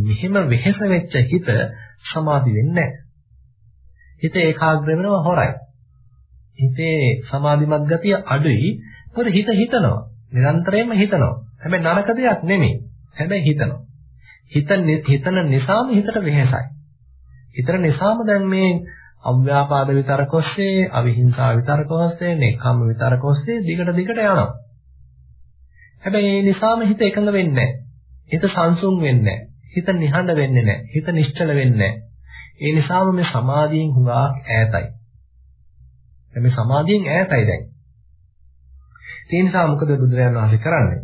මෙහෙම වෙහෙස වෙච්ච හිත සමාධි වෙන්නේ නැහැ. හිත ඒකාග්‍ර වෙනවා හොරයි. හිතේ සමාධිමත් ගතිය අඩුයි. මොකද හිත හිතනවා. නිරන්තරයෙන්ම හිතනවා. හැබැයි නරක දෙයක් නෙමෙයි. හැබැයි හිතනවා. හිත හිතන නිසාම හිතට වෙහෙසයි. හිතන නිසාම දැන් මේ අව්‍යාපාද විතරක ඔස්සේ, අවිහිංසා විතරක ඔස්සේ, නෙක්ඛම්ම විතරක ඔස්සේ දිගට දිගට යනවා. හැබැයි ඒ නිසාම හිත එකඟ වෙන්නේ හිත සංසුන් වෙන්නේ හිත නිහඬ වෙන්නේ නැහැ. හිත නිශ්චල වෙන්නේ ඒ නිසාම මේ සමාධියෙන් හුඟක් ඈතයි. මේ සමාධියෙන් ඈතයි දැන්. ඒ නිසා මොකද බුදුරජාණන් වහන්සේ කරන්නේ?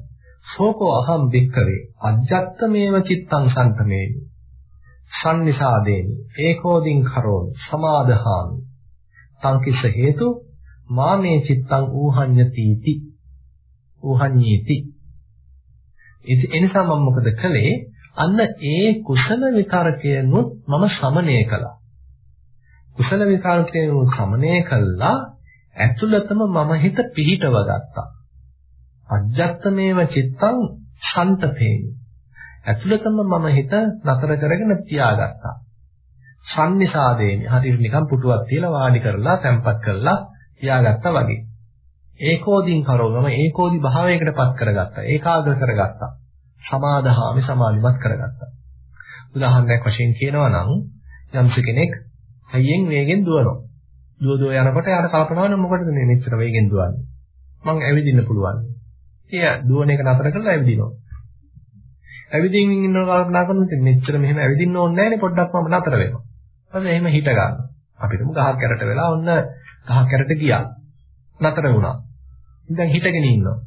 සෝකෝ අහම් බික්කවේ අජ්ජත්තමේව චිත්තං සම්තමේනි. සම්නිසාදේනි ඒකෝදින් කරෝමි සමාදහාමි. සංකිස්ස හේතු මාමේ චිත්තං ඌහඤ්ඤතිති උහඤ්ඤීති. ඒ නිසා මම මොකද කළේ? අන්න ඒ කුසල විතරකයනුත් මම සමනය කළා. කුසල විතරකයනුත් සමනය කළා ඇතුළතම මම හිත පිහිටව ගත්තා. අජ්ජත්තමේව චිත්තං සන්තපේනි. ඇතුළතම මම හිත නතර කරගෙන තියාගත්තා. සම්නිසාදේනි. හරියට නිකන් පුටුවක් තියලා වාඩි කරලා තැම්පත් කරලා තියාගත්තා වගේ. ඒකෝදීන් කරවම ඒකෝදි භාවයකටපත් කරගත්තා. ඒකාග්‍ර කරගත්තා. සමාදහාමි සමාධිමත් කරගත්තා. උදාහරණයක් වශයෙන් කියනවා නම් යම්ස කෙනෙක් හයියෙන් වේගෙන් දුවනවා. දුව දුව යනකොට යාට කල්පනා වෙනවා මොකටද මේ මෙච්චර වේගෙන් දුවන්නේ? මං ඇවිදින්න පුළුවන්. එයා දුවන එක නතර කරලා ඇවිදිනවා. ඇවිදින්න ඉන්නව කල්පනා කරනකොට මෙච්චර මෙහෙම ඇවිදින්න ඕනේ නැහැ නේ පොඩ්ඩක් මම නතර වෙනවා. ඊපස්සේ එහෙම හිට ගන්නවා. අපිටම ගහක් කැරට වෙලා ඔන්න ගහක් කැරට ගියා. නතර වුණා. දැන් හිටගෙන ඉන්නවා.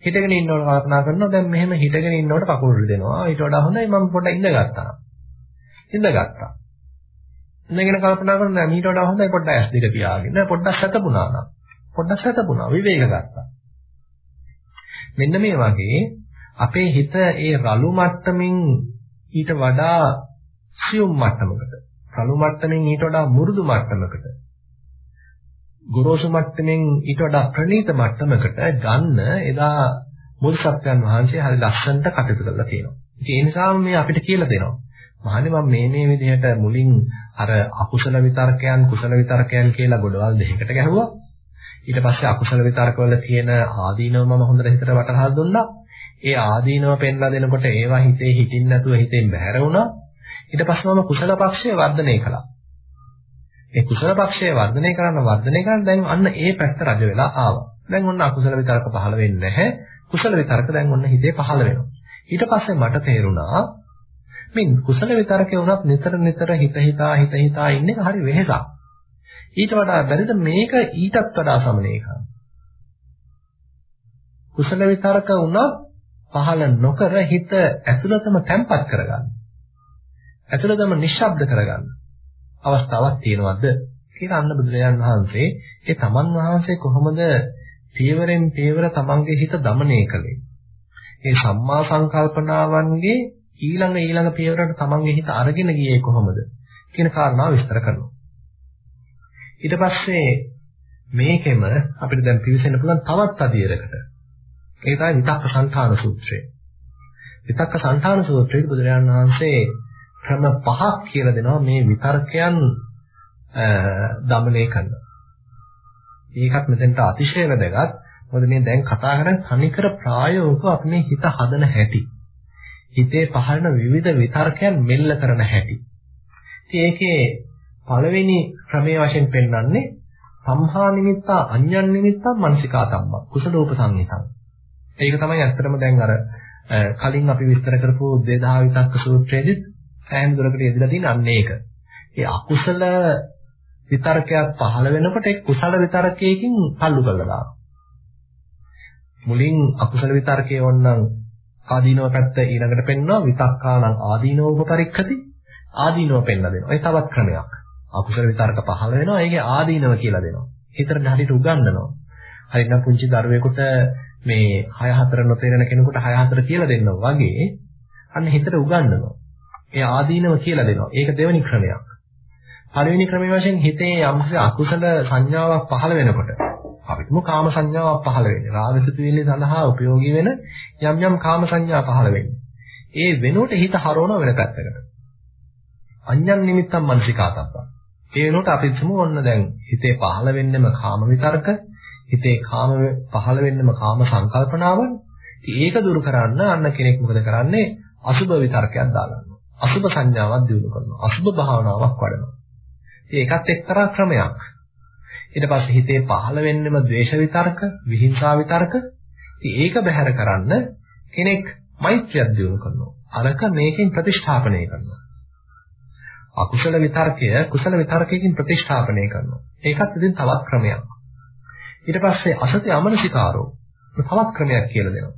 හිටගෙන ඉන්නකොට කල්පනා කරනවා දැන් මෙහෙම හිටගෙන ඉන්නකොට කකුල් රිදෙනවා. ඊට වඩා හොඳයි මම පොඩ්ඩක් ඉඳගත්තා. ඉඳගත්තා. ඉඳගෙන කල්පනා කරනවා මීට වඩා හොඳයි පොඩ්ඩක් ඇස් දෙක පියාගෙන පොඩ්ඩක් සැතපුණා නම්. පොඩ්ඩක් සැතපුණා විවේක ගත්තා. මෙන්න මේ වගේ අපේ හිත ඒ රළු මට්ටමින් ඊට වඩා සියුම් මට්ටමකට රළු මට්ටමින් ඊට වඩා මුරුදු මට්ටමකට ගොරෝසු මට්ටමින් ඊට වඩා ප්‍රණීත මට්ටමකට ගන්න එදා මුල් සත්‍යයන් වහන්සේ හරි ලස්සනට කටයුතු කරලා තියෙනවා. ඒ නිසා මේ අපිට කියලා දෙනවා. මහන්නේ මම මේ මේ විදිහට මුලින් අර අකුසල විතර්කයන් කුසල විතර්කයන් කියලා ගොඩවල් දෙකකට ගැහුවා. ඊට පස්සේ අකුසල විතර්කවල තියෙන ආදීනව මම හොඳට හිතට වටහා දුන්නා. ඒ ආදීනව පෙන්ලා දෙනකොට ඒවා හිතේ හිටින්න නැතුව හිතෙන් බැහැර වුණා. ඊට පස්සේ මම කුසල පක්ෂය වර්ධනය කළා. ඒ කුසල පක්ෂය වර්ධනය කරන වර්ධනය කරන දැන් අන්න ඒ පැත්ත රජ වෙලා ආවා. දැන් ඔන්න අකුසල විතර්ක පහළ වෙන්නේ නැහැ. කුසල විතර්ක දැන් ඔන්න හිතේ පහළ වෙනවා. ඊට පස්සේ මට තේරුණා මේ කුසල විතරකේ වුණත් නිතර නිතර හිත හිතා හිත හිතා ඉන්නේ හරි වෙහෙසක්. ඊට වඩා බැරිද මේක ඊටත් වඩා සමනය කරන්න. කුසල විතරක වුණත් පහළ නොකර හිත ඇතුළතම තැම්පත් කරගන්න. ඇතුළතම නිශ්ශබ්ද කරගන්න. අවස්ථාවක් තියෙනවද? කියලා අන්න බුදුරජාන් වහන්සේ ඒ තමන් වහන්සේ කොහොමද පියවරෙන් පියවර තමන්ගේ හිත দমনය කළේ? ඒ සම්මා සංකල්පනාවන්ගේ ඊළඟ ඊළඟ පියවරට තමන්ගේ හිත අරගෙන ගියේ කොහොමද? කියන කාරණාව විස්තර කරනවා. ඊට පස්සේ මේකෙම අපිට දැන් පිවිසෙන්න පුළුවන් තවත් අධීරයකට ඒ තමයි විතක්ක සංඛාන සූත්‍රය. විතක්ක සංඛාන සූත්‍රයේ බුදුරජාණන් වහන්සේ ක්‍රම පහක් කියලා දෙනවා මේ විතර්කයන් දමනය කරන්න. ඒකත් මෙතෙන්ට අතිශය වැදගත්. මොකද මේ දැන් කතා කරන්නේ තනිකර ප්‍රායෝගිකව අපි මේ හිත හදන හැටි. හිතේ පහළන විවිධ විතර්කයන් මෙල්ල කරන හැටි. ඉතින් ඒකේ පළවෙනි ක්‍රමයේ වශයෙන් පෙන්වන්නේ සම්හා නිමිත්තා අඤ්ඤන් නිමිත්තා මනසිකා ධම්මා කුසලෝප සංහිතං. ඒක තමයි ඇත්තටම දැන් අර කලින් අපි විස්තර කරපු දේදා විතක්ක සූත්‍රයේදී සෑහෙන දුරකට යෙදලා තියෙන අන්න ඒක. ඒ අකුසල විතර්කයක් පහළ වෙනකොට ඒ කුසල විතර්කයකින් පල්ලු කරලා දානවා. මුලින් අකුසල විතර්කයේ වොන්නම් ආදීනව පැත්ත ඊළඟට පෙන්වනවා විතක්කානම් ආදීනව උපපරික්ඛති ආදීනව පෙන්ලා දෙනවා. ඒ තවත් ක්‍රමයක්. අකුසල විතර්ක පහළ වෙනවා ඒකේ ආදීනව කියලා දෙනවා. හිතට හරියට උගන්වනවා. හරිනම් පුංචි දරුවෙකුට මේ 6 4 නොතේරෙන කෙනෙකුට 6 4 කියලා දෙන්නවා වගේ අන්න හිතට උගන්වනවා. ඒ ආදීනව කියලා දෙනවා. ඒක දෙවෙනි ක්‍රමයක්. පළවෙනි ක්‍රමයේ වශයෙන් හිතේ යම්කිසි අකුසල සංඥාවක් පහළ වෙනකොට අපිටම කාම සංඥාවක් පහළ වෙන්නේ. රාගසිතුවිලි සඳහා ප්‍රයෝගී වෙන යම් යම් කාම සංඥා පහළ වෙන්නේ. ඒ වෙනුවට හිත හරවන වෙන පැත්තකට. අඤ්ඤන් නිමිත්තම් මනසිකාතබ්බා. ඒ වෙනුවට අපි තුමු ඔන්න දැන් හිතේ පහළ වෙන්නෙම කාම විතරක, හිතේ කාම පහළ වෙන්නෙම කාම සංකල්පනාවන්. ඒක දුරු කරන්න අන්න කෙනෙක් මොකද කරන්නේ? අසුබ විතරකයක් දාගන්නවා. අසුබ සංඥාවක් දිනු කරනවා. අසුබ භාවනාවක් වඩනවා. ඒකත් එක්තරා ක්‍රමයක්. ඊට පස්සේ හිතේ පහළ වෙන්නෙම ද්වේෂ විතර්ක, විහිංසා විතර්ක. ඉතින් ඒක බැහැර කරන්න කෙනෙක් මෛත්‍රියක් දියුණු කරනවා. අරක මේකෙන් ප්‍රතිස්ථාපනය කරනවා. අකුසල විතර්කය කුසල විතර්කයෙන් ප්‍රතිස්ථාපනය කරනවා. ඒකත් ඉතින් තවත් ක්‍රමයක්. ඊට පස්සේ අසති අමනසිකාරෝ තවත් ක්‍රමයක් කියලා දෙනවා.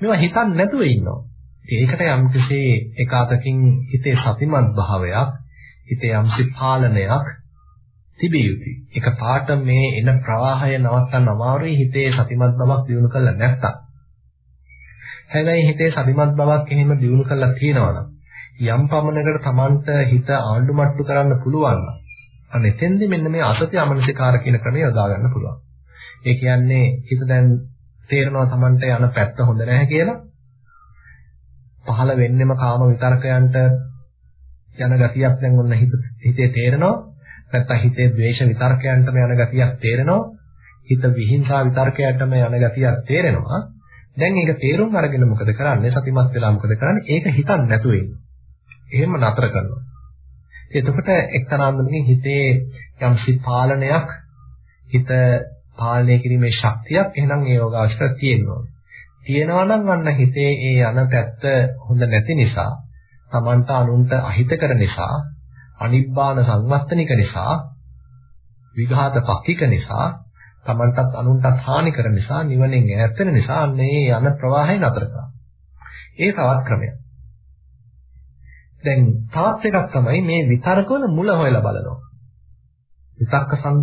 මේවා හිතන්නේ නැතුව ඉන්නවා. ඒකට යම්කිසි එකාතකින් හිතේ සතිමත් භාවයක්, හිතේ යම්සි පාලනයක් තිබිය යුතුයි. එක පාට මේ එන ප්‍රවාහය නවත්තන්න අමාරුයි හිතේ සතිමත් බවක් දිනු කරලා නැත්තම්. හැබැයි හිතේ සතිමත් බවක් එහෙම දිනු කරලා තියෙනවා නම් යම් පමණකට Tamanට හිත ආණ්ඩු මට්ටු කරන්න පුළුවන් නම් අන්න එතෙන්දි මෙන්න මේ අසත්‍ය අමනසිකාර කියන ක්‍රමය යොදා ගන්න පුළුවන්. ඒ කියන්නේ හිත දැන් තේරෙනවා Tamanට යන පැත්ත හොඳ නැහැ කියලා. පහළ වෙන්නෙම කාම විතරකයන්ට යන ගතියක් දැන් ඔන්න හිතේ තේරෙනවා. නැත්තම් හිතේ ද්වේෂ විතර්කයන්ටම යන ගතියක් තේරෙනවා. හිත විහිංසා විතර්කයන්ටම යන ගතියක් තේරෙනවා. දැන් ඒක තේරුම් අරගෙන මොකද කරන්නේ? සතිමත් වෙලා මොකද කරන්නේ? ඒක හිතන්නේ නැතුව එහෙම නතර කරනවා. එතකොට එක්තරාන්දමකින් හිතේ යම්සි පාලනයක් හිත පාලනය කිරීමේ ශක්තියක් එහෙනම් ඒ යෝගාවචර තියෙනවා. තියෙනවා නම් අන්න හිතේ ඒ යන පැත්ත හොඳ නැති නිසා, Tamanta අනුන්ට අහිතකර නිසා අනිබ්බාන සංවත්තනික නිසා විඝාත පක්ඛික නිසා තමන්ටත් අනුන්ටත් හානි කරන නිසා නිවනෙන් ඈත් වෙන නිසා මේ යන ප්‍රවාහය නතර කරනවා. ඒ තවත් ක්‍රමයක්. දැන් තවත් එකක් තමයි මේ විතර්කවල මුල හොයලා බලනවා. විතක්ක සං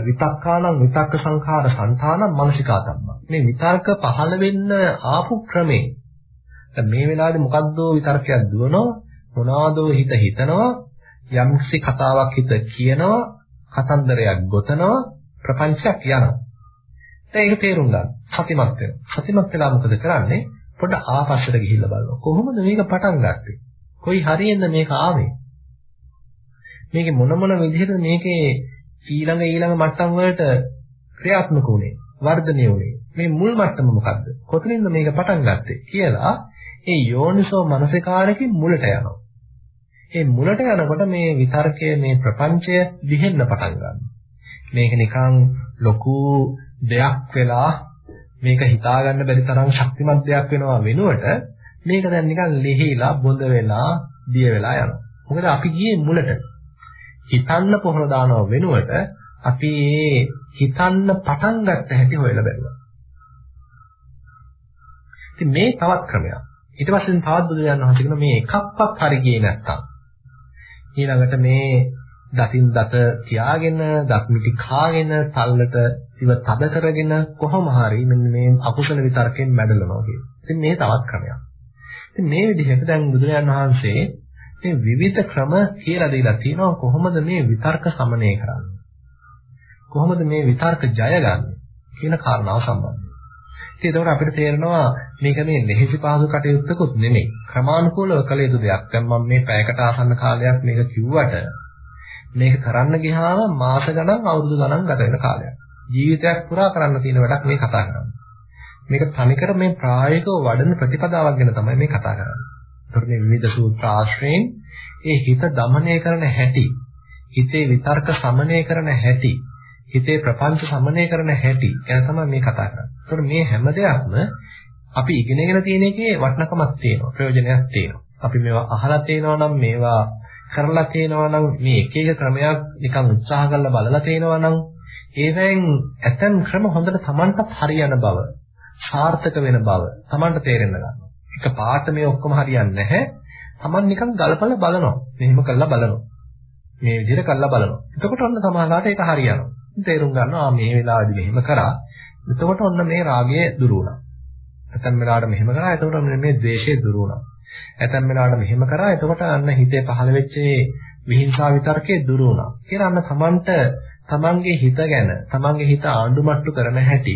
විතක්කානම් විතක්ක සංඛාර සංඨානම් මනසිකාතම්ම. මේ විතර්ක පහළ වෙන්න ආපු ක්‍රමේ. දැන් මේ වෙලාවේදී මොකද්ද විතර්කයක් දුවනවා මොනවාදෝ හිත හිතනවා යම්කිසි කතාවක් හිත කියනවා කතන්දරයක් ගොතනවා ප්‍රපංචයක් යනවා දැන් ඒක තේරුම් ගන්න සතිමත් වෙනවා සතිමත් වෙලා මොකද කරන්නේ පොඩ ආපස්සට ගිහිල්ලා බලනවා. කොහොමද මේක පටන් ගත්තේ? කොයි හරියෙන්ද මේක ආවේ? මේකේ මොන මොන විදිහට මේකේ ඊළඟ ඊළඟ මට්ටම් වලට ක්‍රියාත්මක වුනේ? වර්ධනය වුනේ? මේ මුල් මට්ටම මොකද්ද? කොතනින්ද මේක පටන් ගත්තේ කියලා ඒ යෝනිසෝ මනසිකාරකෙන් මුලට යනවා. ඒ මුලට යනකොට මේ විතර්කයේ මේ ප්‍රපංචය දිහෙන්න පටන් ගන්නවා. මේක නිකන් ලොකු දෙයක් වෙලා මේක හිතා ගන්න බැරි තරම් ශක්තිමත් දෙයක් වෙනවා වෙනුවට මේක දැන් නිකන් ලිහිලා බොඳ වෙලා දිය වෙලා යනවා. මොකද අපි ගියේ මුලට. හිතන්න පොහොර දානව වෙනුවට අපි හිතන්න පටන් ගත්ත හැටි හොයලා බැලුවා. ඉතින් මේ තවත් ක්‍රමයක්. ඊට පස්සේ තවත් බුදුරජාණන් වහන්සේ කියන මේ එකක්වත් හරි ගියේ නැත්තම් ඊළඟට මේ දතින් දත තියාගෙන දත් මිටි කාගෙන තල්ලට ඉව තද කරගෙන කොහොම හරි මෙන්න මේ අකුසල විතරකෙන් මැඩලනවා කියන. ඉතින් මේ තවත් ක්‍රමයක්. ඉතින් මේ විදිහට දැන් බුදුරජාන් වහන්සේ මේ විවිධ ක්‍රම කියලා දීලා තියෙනවා කොහොමද මේ විතර්ක සමනය කරන්නේ? කොහොමද මේ විතර්ක ජය ගන්න කියන කාරණාව සම්බන්ධව. ඉතින් ඒකට අපිට තේරෙනවා මේක මේ ලෙහෙසි පහසු කටයුත්තකුත් නෙමෙයි. ක්‍රමානුකූලව කළ යුතු දෙයක්. දැන් මම මේ පැයකට ආසන්න කාලයක් මේක කිව්වට මේක කරන්න ගියාම මාස ගණන් අවුරුදු ගණන් ගත වෙන කාලයක්. ජීවිතයක් පුරා කරන්න තියෙන වැඩක් මේ කතා කරන්නේ. මේක තනිකර මේ ප්‍රායෝගිකව වඩන ප්‍රතිපදාවක් ගැන තමයි මේ කතා කරන්නේ. කරන විවිධ සූත්‍ර ආශ්‍රයෙන් ඒ හිත দমনය කරන හැටි හිතේ විතර්ක සමනය කරන හැටි හිතේ ප්‍රපංච සමනය කරන හැටි ගැන තමයි මේ කතා කරන්නේ. ඒතකොට මේ හැම දෙයක්ම අපි ඉගෙනගෙන තියෙන එකේ වටිනකමක් තියෙනවා ප්‍රයෝජනයක් තියෙනවා. අපි මේවා අහලා තියෙනවා නම් මේවා කරලා තියෙනවා නම් මේ එක එක ක්‍රමයක් නිකන් උත්සාහ කරලා බලලා තියෙනවා නම් ඒවෙන් ඇතන් ක්‍රම හොඳට Tamanටත් හරියන බව සාර්ථක වෙන බව Tamanට තේරෙන්න ගන්නවා. එක පාට මේ ඔක්කොම හරියන්නේ නැහැ. Taman නිකන් ගලපලා බලනවා. මෙහෙම කරලා බලනවා. මේ විදිහට කරලා බලනවා. එතකොට ඔන්න සමාහලාට ඒක හරියනවා. තේරුම් ගන්නවා මේ වෙලාවේදී මෙහෙම කරා. එතකොට ඔන්න මේ රාගය දුරු වුණා. නැත්නම් වෙලාවට මෙහෙම කරා. එතකොට මේ ද්වේෂය දුරු වුණා. ඇතැම් වෙලාවට මෙහෙම කරා එතකොට අන්න හිතේ පහළ වෙච්ච විහිංසාව විතරකේ දුරු වුණා. කියලා අන්න තමන්ට තමන්ගේ හිත ගැන තමන්ගේ හිත ආඳුම්ට්ටු කරන හැටි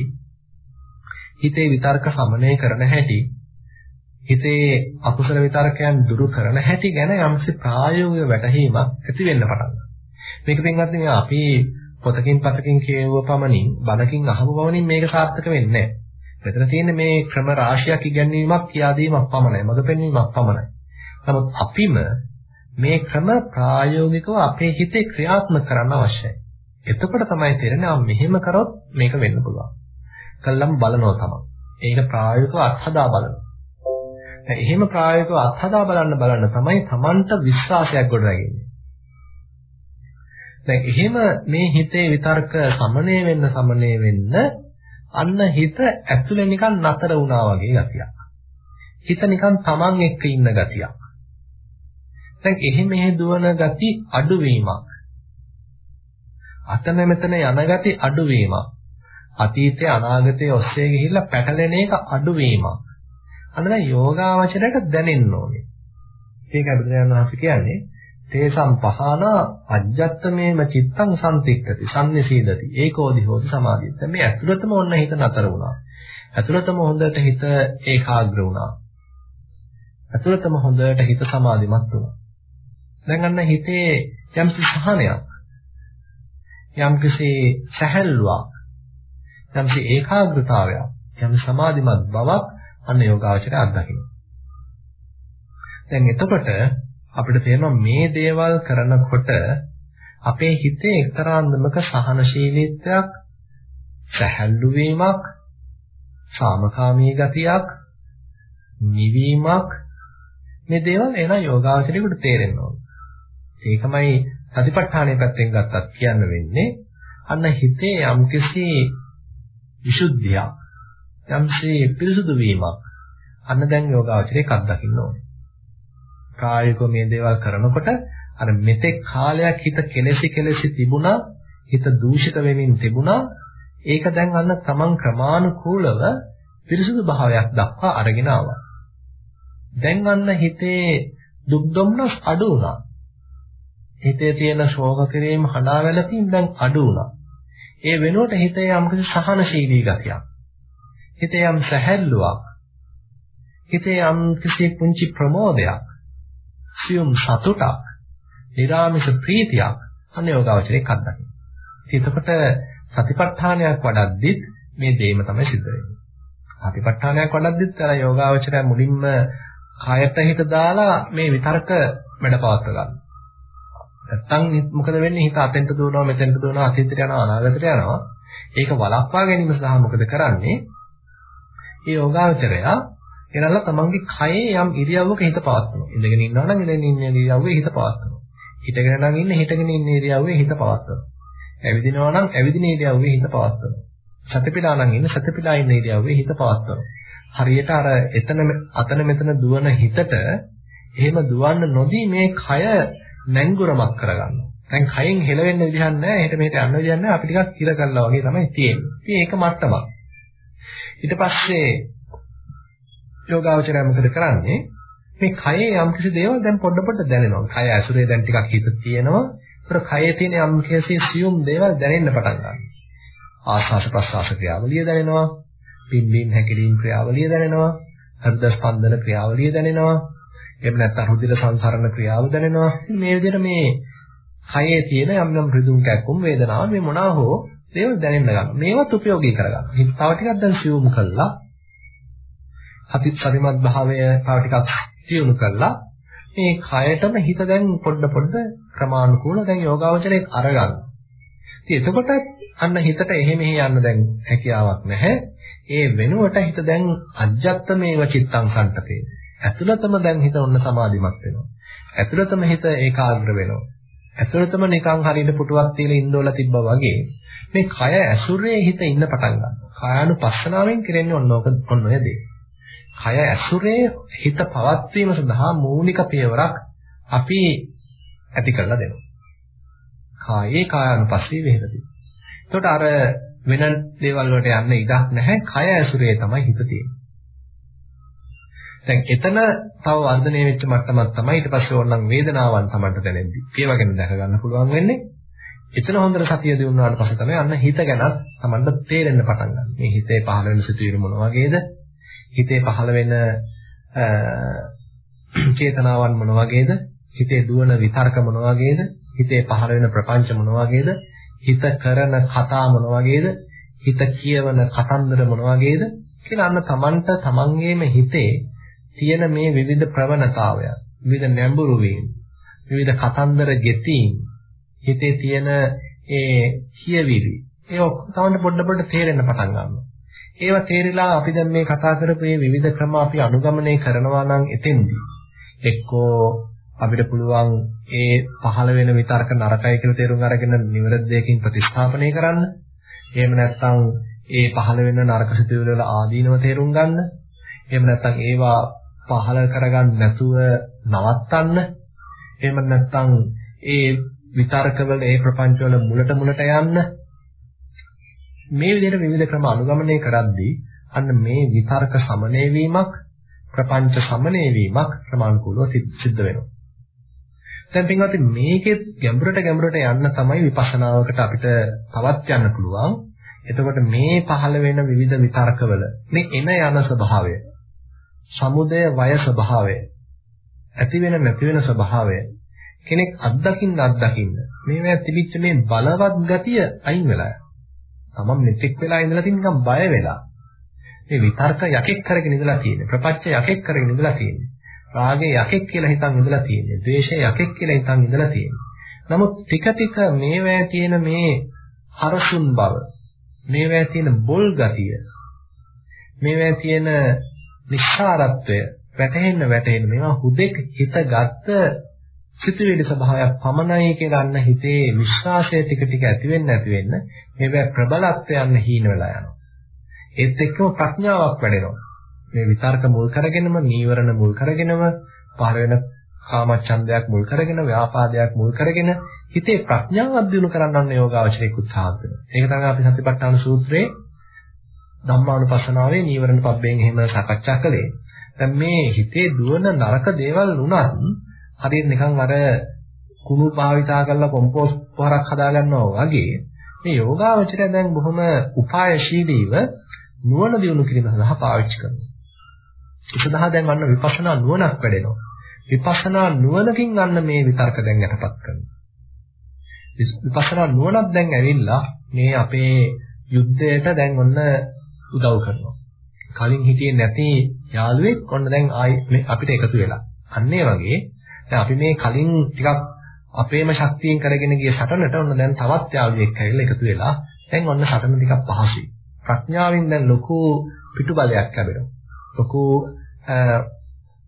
හිතේ විතර්ක සමනය කරන හැටි හිතේ අකුසල විතර්කයන් දුරු කරන හැටි ගැන යම්සි ප්‍රායෝගික වැටහීමක් ඇති වෙන්න පටන් ගන්නවා. මේක පින්වත්නි අපි පොතකින් පතකින් කියවුව පමණින් බණකින් අහපු පමණින් මේක සාර්ථක වෙන්නේ නැහැ. මෙතන තියෙන්නේ මේ ක්‍රම රාශියක් ඉගැන්වීමක් කියා දීමක් පමණයි. මඟ පෙන්වීමක් පමණයි. නමුත් අපිම මේ ක්‍රම ප්‍රායෝගිකව අපේ හිතේ ක්‍රියාත්මක කරන්න අවශ්‍යයි. එතකොට තමයි තේරෙන්නේ ආ මෙහෙම කරොත් මේක වෙන්න පුළුවන්. කළම් බලනවා තමයි. ඒක ප්‍රායෝගිකව අත්හදා බලනවා. එහෙම ප්‍රායෝගිකව අත්හදා බලන්න බලන්න තමයි Tamanට විශ්වාසයක් ගොඩනගන්නේ. දැන් එහෙම මේ හිතේ විතර්ක සමනය වෙන්න සමනය වෙන්න අන්න හිත ඇතුලේ නිකන් නතර වුණා වගේ ගතියක්. හිත නිකන් තමන් එක්ක ඉන්න ගතියක්. දැන් එහෙ මෙහෙ දුවන ගති අඩුවීමක්. අතන මෙතන යන ගති අඩුවීමක්. අතීතයේ අනාගතයේ ඔස්සේ ගිහිල්ලා පැටලෙන එක අඩුවීමක්. අන්න දැන් යෝගාවචරයට දැනෙන්න ඕනේ. ඒක අදුරයන් වහන්සේ කියන්නේ තේසම් පහන අජ්ජත්තමේම චිත්තං සම්තික්කති සම්නිසීදති ඒකෝදි හෝති සමාධිය. දැන් මේ ඇතුළතම ඔන්න හිත නතර වුණා. ඇතුළතම හොඳට හිත ඒකාග්‍ර වුණා. ඇතුළතම හොඳට හිත සමාධිමත් වුණා. දැන් අන්න හිතේ යම්සි සහනයක් යම්කිසි සැහැල්ලුවක් යම්සි ඒකාග්‍රතාවයක් යම් සමාධිමත් බවක් අන්න යෝගාවචරය අත්දකිනවා. දැන් එතකොට අපිට තේරෙනවා මේ දේවල් කරනකොට අපේ හිතේ එක්තරා අන්දමක සහනශීලීත්වයක් සැහැල්ලු වීමක් සාමකාමී ගතියක් නිවීමක් මේ දේවල් එන යෝගාචරයට තේරෙන්න ඕන. ඒකමයි සතිපට්ඨානයේ පැත්තෙන් ගත්තත් කියන්න වෙන්නේ අන්න හිතේ යම්කිසි විසුද්ධියක් යම්සි පිරිසුදු වීමක්. අන්න දැන් යෝගාචරයේ කක් දකින්න ඕනේ. ප්‍රායෝගිකව මේ දේවල් කරනකොට අර මෙතෙක් කාලයක් හිත කෙලෙසි කෙලෙසි තිබුණා හිත දූෂිත වෙමින් තිබුණා. ඒක දැන් අන්න තමන් ක්‍රමානුකූලව පිරිසුදු භාවයක් දක්වා අරගෙන ආවා. දැන් අන්න හිතේ දුක් දුම්නස් අඩු වුණා. හිතේ තියෙන ශෝක කිරීම හඬා වැළපීම් දැන් අඩු වුණා. ඒ වෙනුවට හිතේ යම්කිසි සහනශීලී ගතියක්. හිතේ යම් සැහැල්ලුවක් හිතේ යම් කිසි පුංචි ප්‍රමෝදයක්, සියුම් සතුටක්, නිරාමිෂ ප්‍රීතියක් අන්න යෝගාවචරයේ අත්දකින්න. එතකොට සතිපට්ඨානයක් වඩද්දිත් මේ දෙයම තමයි සිද්ධ වෙන්නේ. සතිපට්ඨානයක් වඩද්දිත් අර යෝගාවචරය මුලින්ම කයට හිත දාලා මේ විතර්ක වැඩපවත්ව ගන්න. නැත්තම් මොකද වෙන්නේ හිත අතෙන්ට දුවනවා මෙතෙන්ට දුවනවා අතීතයට යනවා අනාගතයට යනවා. ඒක වළක්වා ගැනීම සඳහා මොකද කරන්නේ? මේ යෝගාවචරය එනල්ලා තමන්ගේ කයේ යම් ඉරියව්වක හිත පවත්වනවා. ඉඳගෙන ඉන්නවා නම් ඉඳගෙන ඉන්න ඉරියව්වේ හිත පවත්වනවා. හිටගෙන නම් ඉන්න හිටගෙන ඉන්න ඉරියව්වේ හිත පවත්වනවා. ඇවිදිනවා නම් ඇවිදින ඉරියව්වේ හිත පවත්වනවා. සතිපිලා නම් ඉන්න සතිපිලා ඉන්න ඉරියව්වේ හිත පවත්වනවා. හරියට අර එතන අතන මෙතන දුවන හිතට එහෙම දුවන්න නොදී මේ කය නැංගුරමක් කරගන්නවා. දැන් කයෙන් හෙලවෙන්න විදිහක් නැහැ. හෙට මෙහෙට යන්න විදිහක් නැහැ. අපි ටිකක් කිර කරලා වගේ තමයි තියෙන්නේ. ඉතින් ඒක මට්ටමක්. ඊට පස්සේ යෝගාවචරය මොකද කරන්නේ? මේ කයේ යම් කිසි දේවල් දැන් පොඩ පොඩ දැනෙනවා. කය ඇසුරේ දැන් ටිකක් හිත තියෙනවා. ඒතර කයේ තියෙන යම් කිසි සියුම් දේවල් දැනෙන්න පටන් ගන්නවා. ආස්වාස ප්‍රස්වාස ක්‍රියාවලිය දැනෙනවා. පිම්බීම් හැකිරීම් ක්‍රියාවලිය දැනෙනවා. හෘද ස්පන්දන ක්‍රියාවලිය දැනෙනවා. එහෙම නැත්නම් රුධිර සංසරණ ක්‍රියාව දැනෙනවා. මේ විදිහට මේ කයේ තියෙන යම් යම් රිදුම් කැක්කුම් වේදනාව මේ මොනවා හෝ දේවල් දැනෙන්න ගන්නවා. මේවත් ප්‍රයෝගී කරගන්න. හිත තව ටිකක් දැන් සියුම් කළා. අති සරිමත් භාවය තව ටිකක් සියුම් කළා. මේ කයටම හිත දැන් පොඩ පොඩ ක්‍රමානුකූල දැන් යෝගාවචරයේ අරගන්න. ඉතින් එතකොට අන්න හිතට එහෙ මෙහෙ යන්න දැන් හැකියාවක් නැහැ. ඒ වෙනුවට හිත දැන් අජ්ජත්මේව චිත්තං සම්පතේ. ඇතුළතම දැන් හිත ඔන්න සමාධිමත් වෙනවා. ඇතුළතම හිත ඒකාග්‍ර වෙනවා. ඇතුළතම නිකන් හරියට පුටුවක් තියලා ඉන්නෝලා තිබ්බා වගේ මේ කය ඇසුරේ හිත ඉන්න පටන් ගන්නවා. කායानुපස්සනාවෙන් කරන්නේ ඔන්න ඔක ඔන්න ඔය දේ. කය ඇසුරේ හිත පවත්වීම සඳහා මූලික පියවරක් අපි ඇති කරලා දෙනවා. කායේ කායानुපස්සී වේදති. එතකොට අර වෙන දේවල් වලට යන්න ඉඩක් නැහැ. කය ඇසුරේ තමයි හිත තියෙන්නේ. දැන් එතන තව වර්ධනය වෙච්ච මට්ටමක් තමයි ඊට පස්සේ ඕනනම් වේදනාවන් Tamanට දැනෙද්දි. ඒවා ගැන දැක ගන්න පුළුවන් වෙන්නේ. එතන හොඳට සතිය දිනුනාට පස්සේ තමයි අන්න හිත ගැනත් Tamanට තේරෙන්න පටන් ගන්න. මේ හිතේ පහළ වෙන සිතුවිලි මොන වගේද? හිතේ පහළ වෙන චේතනාවන් මොන වගේද? හිතේ දුවන විතර්ක මොන වගේද? හිතේ පහළ වෙන ප්‍රපංච මොන වගේද? හිත කරන කතා මොන වගේද? හිත කියවන කතන්දර මොන වගේද? කියලා අන්න Tamanට Tamanගේම හිතේ තියෙන මේ විවිධ ප්‍රවණතාවයන්, විවිධ නැඹුරු වීම, විවිධ කතන්දර ගෙතීම්, හිතේ තියෙන ඒ කියවිලි, ඒ ඔක්කොම තමයි පොඩ පොඩ තේරෙන්න පටන් ගන්නවා. ඒවා තේරිලා අපි දැන් මේ කතා කරපු මේ විවිධ ක්‍රම අපි අනුගමනය කරනවා නම් එතෙන්දී එක්කෝ අපිට පුළුවන් ඒ පහළ වෙන විතර්ක නරකයි කියලා තේරුම් අරගෙන නිවැරදියකින් ප්‍රතිස්ථාපනය කරන්න. එහෙම නැත්නම් ඒ පහළ වෙන නරක සිතුවිලි වල ආදීනව තේරුම් ගන්න. එහෙම නැත්නම් ඒවා පහල කරගන්න නැතුව නවත්තන්න එහෙම නැත්නම් ඒ විතර්කවල ඒ ප්‍රපංචවල මුලට මුලට යන්න මේ විදිහට විවිධ ක්‍රම අනුගමනය කරද්දී අන්න මේ විතර්ක සමනය වීමක් ප්‍රපංච සමනය වීමක් ක්‍රමානුකූලව සිද්ධ වෙනවා. දැන් පින්වත්නි මේකේ ගැඹුරට ගැඹුරට යන්න තමයි විපස්සනාවකට අපිට තවත් යන්න පුළුවන්. එතකොට මේ පහළ වෙන විවිධ විතර්කවල මේ එන යන ස්වභාවය සමුදය වය ස්වභාවය ඇති වෙන නැති වෙන ස්වභාවය කෙනෙක් අත්දකින්න අත්දකින්න මේවා තිබිච්ච මේ බලවත් ගතිය අයින් වෙලා තමන් මෙතෙක් වෙලා ඉඳලා තියෙන නිකන් බය වෙලා. මේ විතර්ක යකෙක් කරගෙන ඉඳලා තියෙන්නේ ප්‍රපංච යකෙක් කරගෙන ඉඳලා තියෙන්නේ රාගය යකෙක් කියලා හිතන් ඉඳලා තියෙන්නේ ද්වේෂය යකෙක් කියලා හිතන් ඉඳලා තියෙන්නේ. නමුත් ටික ටික මේවා තියෙන මේ හරසුන් බව මේවා තියෙන බොල් ගතිය මේවා තියෙන නිස්සාරත්වය වැටහෙන්න වැටහෙන්න මේවා හුදෙක් හිතගත් සිතුවිලි ස්වභාවයක් පමණයි කියලා අන්න හිතේ විශ්වාසය ටික ටික ඇති වෙන්න ඇති වෙන්න මේවා ප්‍රබලත්වයන් හීන වෙලා යනවා. ඒත් එක්කම ප්‍රඥාවක් වැඩෙනවා. මේ විතර්ක මුල් කරගෙනම නීවරණ මුල් කරගෙනම පහළ වෙන කාමච්ඡන්දයක් මුල් කරගෙන ව්‍යාපාදයක් මුල් කරගෙන හිතේ ප්‍රඥාව දිනු කරන්නන්න යෝගාවචරයේ උත්සාහ කරනවා. ඒක තමයි අපි සතිපට්ඨාන සූත්‍රයේ ධම්මානුපස්සනාවේ නීවරණ පබ්බෙන් එහෙම සාකච්ඡා කළේ. දැන් මේ හිතේ දුවන නරක දේවල් වුණත් හරියට නිකන් අර කුණු භාවිතා කරලා කොම්පෝස්ට් පොහරක් හදාගන්නවා වගේ මේ යෝගාවචරය දැන් බොහොම උපායශීලීව නුවණ දියුණු කිරීම සඳහා පාවිච්චි කරනවා. ඒ සඳහා දැන් අන්න විපස්සනා නුවණක් වැඩෙනවා. විපස්සනා නුවණකින් අන්න මේ විතර්ක දැන් යටපත් කරනවා. විපස්සනා නුවණක් දැන් ඇවිල්ලා මේ අපේ යුද්ධයට දැන් ඔන්න උදව් කරනවා. කලින් හිටියේ නැති යාළුවෙක් ඔන්න දැන් ආයි අපිට එකතු වෙලා. අන්න ඒ වගේ දැන් අපි මේ කලින් ටිකක් අපේම ශක්තියෙන් කරගෙන ගිය සටනට ඔන්න දැන් තවත් යාළුවෙක් ඇවිල්ලා එකතු වෙලා දැන් ඔන්න සටන ටිකක් පහසුයි. ප්‍රඥාවෙන් දැන් ලොකු පිටුබලයක් ලැබෙනවා. ලොකු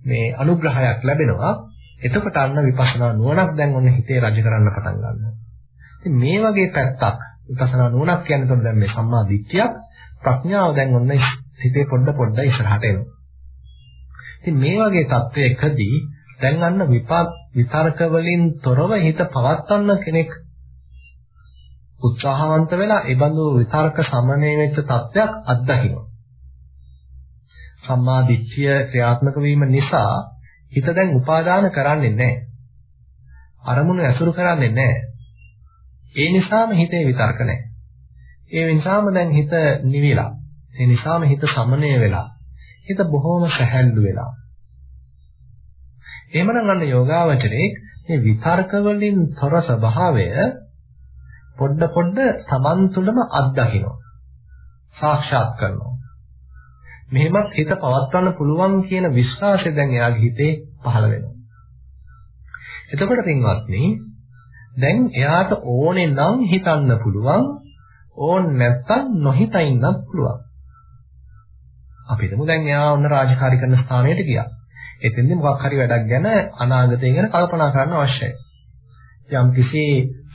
මේ අනුග්‍රහයක් ලැබෙනවා. එතකොට අන්න විපස්සනා නුවණක් දැන් ඔන්න හිතේ රජ කරන්න පටන් ගන්නවා. ඉතින් මේ වගේ පැත්තක් විපස්සනා නුවණක් කියන්නේ දැන් මේ සම්මා දිට්ඨියක් ප්‍රඥාව දැන් ඔන්න හිතේ පොඩ පොඩ ඉස්සරහට එනවා. ඉතින් මේ වගේ තත්වයකදී දැන් අන්න විපාක විතර්ක වලින් තොරව හිත පවත්වන්න කෙනෙක් උත්සාහවන්ත වෙලා ඒ බඳු විතර්ක සමනය වෙච්ච තත්වයක් අත්දකිනවා. සම්මා දිට්ඨිය ක්‍රියාත්මක වීම නිසා හිත දැන් උපාදාන කරන්නේ නැහැ. අරමුණු ඇසුරු කරන්නේ නැහැ. ඒ නිසාම හිතේ විතර්ක නැහැ. ඒ නිසාම දැන් හිත නිවිලා. ඒ නිසාම හිත සමනය වෙලා. හිත බොහොම සැහැල්ලු වෙලා. එහෙමනම් අන්න යෝගාවචරයේ මේ විතර්ක වලින් තොර ස්වභාවය පොඩ පොඩ තමන් තුළම අත්දකිනවා. සාක්ෂාත් කරනවා. මෙහෙමත් හිත පවත්වන්න පුළුවන් කියන විශ්වාසය දැන් එයාගේ හිතේ පහළ වෙනවා. එතකොට පින්වත්නි දැන් එයාට ඕනේ නම් හිතන්න පුළුවන් ඕන් නැත්තම් නොහිතා ඉන්නත් පුළුවන්. අපි හිතමු දැන් එයා ඔන්න රාජකාරී කරන ස්ථානයට ගියා. එතෙන්දී මොකක් හරි වැඩක් ගැන අනාගතය ගැන කල්පනා කරන්න අවශ්‍යයි. යම් කිසි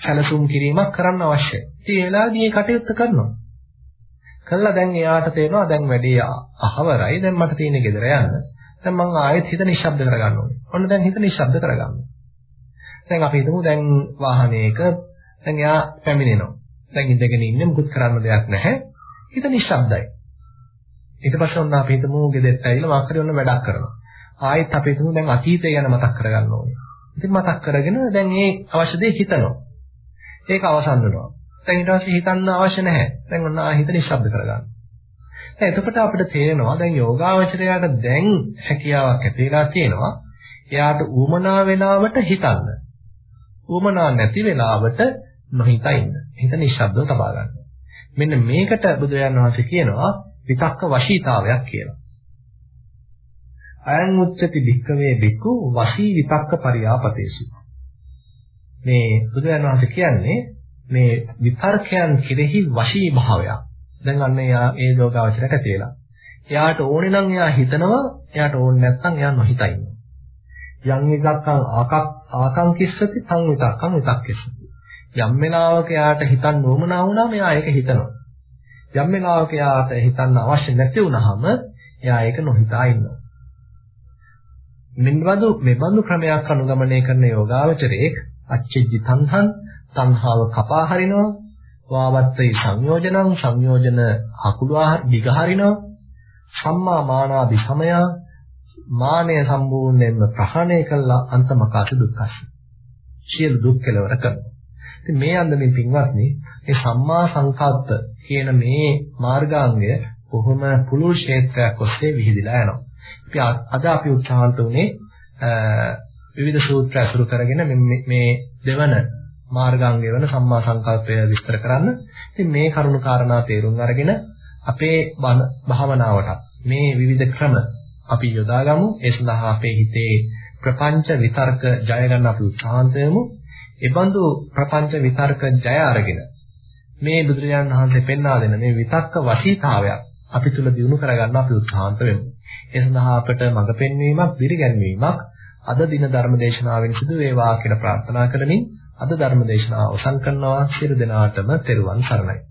සැලසුම් කිරීමක් කරන්න අවශ්‍යයි. ඉතින් ඒ වෙලාවේදී මේ කටයුත්ත කරනවා. කළා දැන් එයාට තේරෙනවා දැන් වැඩේ අහවරයි. දැන් මට තියෙන්නේ ගෙදර යන්න. දැන් මං ආයෙත් හිත නිශ්ශබ්ද කරගන්න ඕනේ. ඔන්න දැන් හිත නිශ්ශබ්ද කරගන්න. දැන් අපි හිතමු දැන් වාහනයක දැන් එයා පැමිණෙනවා. දැන් ඉඳගෙන ඉන්නේ මුකුත් කරන්න දෙයක් නැහැ. හිත නිශ්ශබ්දයි. ඊට පස්සේ ඔන්න අපි හිතමු ගෙදරට ඇවිල්ලා මාකරි ඔන්න වැඩක් කරනවා. ආයෙත් අපි හිතමු දැන් අතීතය ගැන මතක් කරගන්න ඕනේ. ඉතින් මතක් කරගෙන දැන් මේ අවශ්‍ය දේ හිතනවා. ඒක අවසන් වෙනවා. දැන් ඊට පස්සේ හිතන්න අවශ්‍ය නැහැ. දැන් ඔන්න ආ හිත නිශ්ශබ්ද කරගන්න. දැන් එතකොට අපිට තේරෙනවා දැන් යෝගාවචරයට දැන් හැකියාවක් ඇති වෙලා තියෙනවා. එයාට ඌමනා වෙලාවට හිතන්න. ඌමනා නැති වෙලාවට නොහිතා ඉන්න. හිත නිශ්ශබ්දව තබා ගන්න. මෙන්න මේකට බුදුරජාණන් වහන්සේ කියනවා විතක්ක වශීතාවයක් කියලා. අයං උච්චති භික්කවේ බික්කු වශී විතක්ක පරියාපතේසු. මේ බුදුරජාණන් වහන්සේ කියන්නේ මේ විතර්කයන් කෙරෙහි වශී භාවයක්. දැන් අන්න එයා ඒ යෝගාවචරයට ඇතිලා. එයාට ඕනේ නම් එයා හිතනවා, එයාට ඕනේ නැත්නම් එයා නොහිතා ඉන්නවා. යම් විතක්කං ආකක් ආකංකිස්සති තං විතක්කං විතක්කෙස්සති. යම් වෙලාවක එයාට හිතන්න ඕමනා වුණාම එයා ඒක හිතනවා. යම් වෙලාවක එයාට හිතන්න අවශ්‍ය නැති වුණාම එයා ඒක නොහිතා ඉන්නවා. මෙන්නවදු මෙබඳු ක්‍රමයක් අනුගමනය කරන යෝගාවචරයේ අච්චෙජ්ජි තණ්හං තණ්හාව කපා හරිනවා වාවත්තේ සංයෝජනං සංයෝජන අකුළු දිගහරිනවා සම්මා මානාදි සමය මානය සම්පූර්ණයෙන්ම ප්‍රහාණය කළා අන්තමකාස දුක්ඛස් සියලු දුක් කෙලවර කරනවා ඉතින් මේ අන්දමින් පින්වත්නි මේ සම්මා සංකල්ප කියන මේ මාර්ගාංගය කොහොම පුළුල් ක්ෂේත්‍රයක් ඔස්සේ විහිදලා යනවා අපි අද අපි උත්සාහන්ත උනේ විවිධ සූත්‍ර අසුරු කරගෙන මේ දෙවන මාර්ගාංගය වෙන සම්මා සංකල්පය විස්තර කරන්න. ඉතින් මේ කරුණු කාරණා තේරුම් අරගෙන අපේ භාවනාවට මේ විවිධ ක්‍රම අපි යොදාගමු. ඒ සඳහා අපේ හිතේ ප්‍රපංච විතර්ක ජය ගන්න අපි උත්සාහන්ත වෙමු. ඒබඳු ප්‍රපංච විතර්ක ජය අරගෙන මේ බුදුරජාණන් වහන්සේ පෙන්වා දෙන මේ විතක්ක වශීතාවයක් අපි තුල දිනු කරගන්න අපි උත්සාහන්ත වෙමු. ඒ සඳහා අපට මඟ පෙන්වීමක්, දිරිගැන්වීමක් අද දින ධර්ම දේශනාවෙන් සිදු වේවා කියලා ප්‍රාර්ථනා කරමින් අද ධර්ම දේශනාව අවසන් කරනවා. සියලු දෙනාටම තෙරුවන් සරණයි.